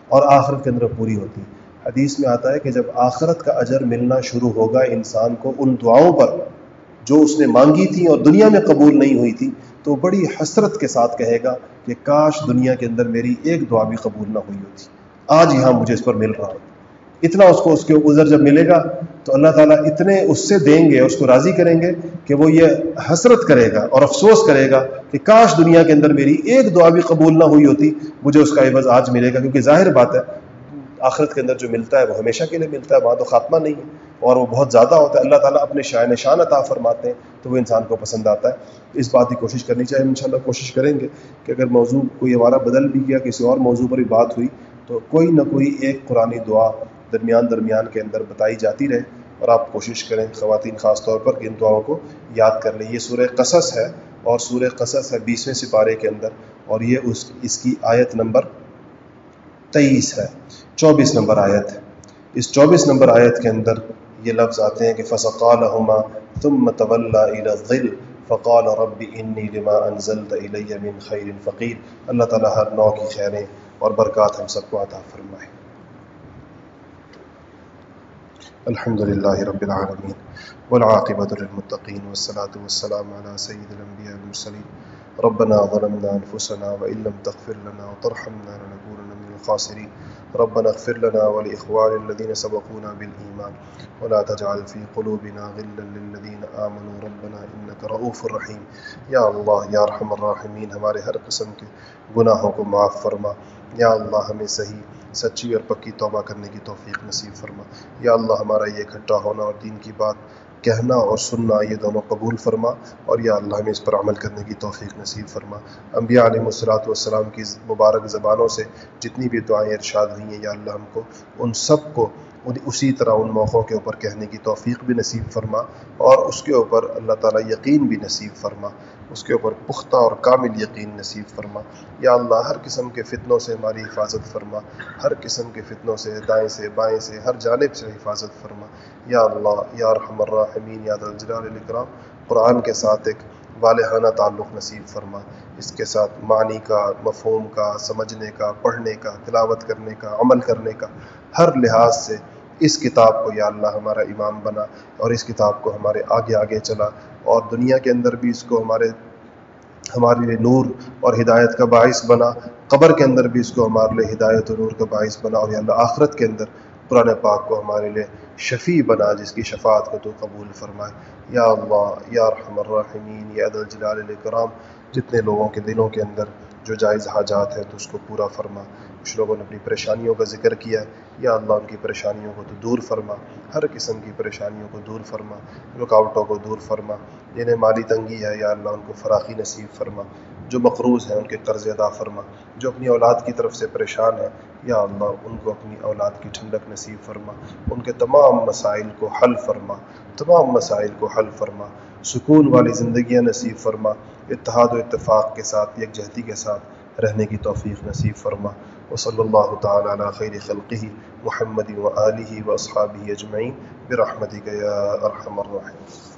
اور آخرت کے اندر پوری ہوتی حدیث میں آتا ہے کہ جب آخرت کا اجر ملنا شروع ہوگا، انسان کو ان دعاؤں پر جو اس نے مانگی تھی اور دنیا میں قبول نہیں ہوئی تھی، تو بڑی حسرت کے ساتھ کہے گا کہ کاش دنیا کے اندر میری ایک دعا بھی قبول نہ ہوئی ہوتی۔ آج یہاں مجھے اس پر مل رہا ہے اتنا اس کو اس کے عذر جب ملے گا تو اللہ تعالیٰ اتنے اس سے دیں گے اس کو راضی کریں گے کہ وہ یہ حسرت کرے گا اور افسوس کرے گا کہ کاش دنیا کے اندر میری ایک دعا بھی قبول نہ ہوئی ہوتی، مجھے اس کا عوض آج ملے گا، کیونکہ ظاہر بات ہے، آخرت کے اندر جو ملتا ہے وہ ہمیشہ کے لیے ملتا ہے، وہاں تو خاتمہ نہیں ہے۔ اور وہ بہت زیادہ ہوتا ہے۔ اللہ تعالیٰ اپنے شاع نشان عطا فرماتے ہیں تو وہ انسان کو پسند آتا ہے۔ اس بات کی کوشش کرنی چاہیے۔ انشاءاللہ کوشش کریں گے کہ اگر موضوع کوئی ہمارا بدل بھی گیا، کسی اور موضوع پر بھی بات ہوئی، تو کوئی نہ کوئی ایک قرآن دعا درمیان درمیان کے اندر بتائی جاتی رہے اور آپ کوشش کریں خواتین خاص طور پر کہ ان دعاؤں کو یاد کر لیں۔ یہ سورہ قصص ہے اور سورہ قصص ہے بیسویں سپارے کے اندر اور یہ اس اس کی آیت نمبر تیئیس ہے۔ چوبیس نمبر آیت۔ ہے اس چوبیس نمبر آیت کے اندر یہ لفظ آتے ہیں کہ فسقال ہما تم مطول الظل فقال رب انی لما انزلت الی من خیر فقیر اللہ تعالیٰ ہر نو کی خیریں اور برکات ہم سب کو عطا فرمائے۔ الحمد لله رب العالمين والعاقبة للمتقين والصلاة والسلام على سيد الأنبياء والمرسلين ربنا ظلمنا أنفسنا وإن لم تغفر لنا وترحمنا لنكونن من الخاسرين. ربنا اغفر لنا ولإخوان الذين سبقونا بالإيمان. ولا تجعل في قلوبنا غلا للذين آمنوا. ربنا إنك رؤوف رحيم. یا اللہ یا رحم الراحمین ہمارے ہر قسم کے گناہوں کو معاف فرما. یا اللہ ہمیں صحیح، سچی اور پکی توبہ کرنے کی توفیق نصیب فرما. یا اللہ ہمارا یہ اکٹھا ہونا اور دین کی بات کہنا اور سننا، یہ دونوں قبول فرما اور یا اللہ ہمیں اس پر عمل کرنے کی توفیق نصیب فرما۔ انبیاء علیہ السلاۃ والسلام کی مبارک زبانوں سے جتنی بھی دعائیں ارشاد ہوئی ہیں، یا اللہ ہم کو ان سب کو اسی طرح ان موقعوں کے اوپر کہنے کی توفیق بھی نصیب فرما اور اس کے اوپر اللہ تعالیٰ یقین بھی نصیب فرما۔ اس کے اوپر پختہ اور کامل یقین نصیب فرما۔ یا اللہ، ہر قسم کے فتنوں سے ہماری حفاظت فرما۔ ہر قسم کے فتنوں سے، دائیں سے، بائیں سے، ہر جانب سے حفاظت فرما۔ یا اللہ، یا رحم الرحمین یا الجلال الاکرام قرآن کے ساتھ ایک والہانہ تعلق نصیب فرما۔ اس کے ساتھ معنی کا، مفہوم کا، سمجھنے کا، پڑھنے کا، تلاوت کرنے کا، عمل کرنے کا، ہر لحاظ سے اس کتاب کو یا اللہ ہمارا امام بنا اور اس کتاب کو ہمارے آگے آگے چلا اور دنیا کے اندر بھی اس کو ہمارے ہمارے لیے نور اور ہدایت کا باعث بنا، قبر کے اندر بھی اس کو ہمارے لیے ہدایت و نور کا باعث بنا اور یا اللہ آخرت کے اندر قرآن پاک کو ہمارے لیے شفیع بنا جس کی شفاعت کو تو قبول فرمائے۔ یا اللہ، یا رحم الرحمین یا عدل جلال الکرام جتنے لوگوں کے دلوں کے اندر جو جائز حاجات ہیں تو اس کو پورا فرما۔ کچھ لوگوں نے اپنی پریشانیوں کا ذکر کیا ہے یا اللہ ان کی پریشانیوں کو تو دور فرما، ہر قسم کی پریشانیوں کو دور فرما، رکاوٹوں کو دور فرما، جنہیں مالی تنگی ہے، یا اللہ ان کو فراخی نصیب فرما، جو مقروض ہیں ان کے قرض ادا فرما، جو اپنی اولاد کی طرف سے پریشان ہیں، یا اللہ ان کو اپنی اولاد کی ٹھنڈک نصیب فرما، ان کے تمام مسائل کو حل فرما، تمام مسائل کو حل فرما۔ سکون والی زندگیاں نصیب فرما، اتحاد و اتفاق کے ساتھ یکجہتی کے ساتھ رہنے کی توفیق نصیب فرما۔ و صلی اللہ تعالیٰ علی خیر خلقی محمد و علیہ و اصحابہ اجمعین۔ برحمتک یا ارحم الرحیم۔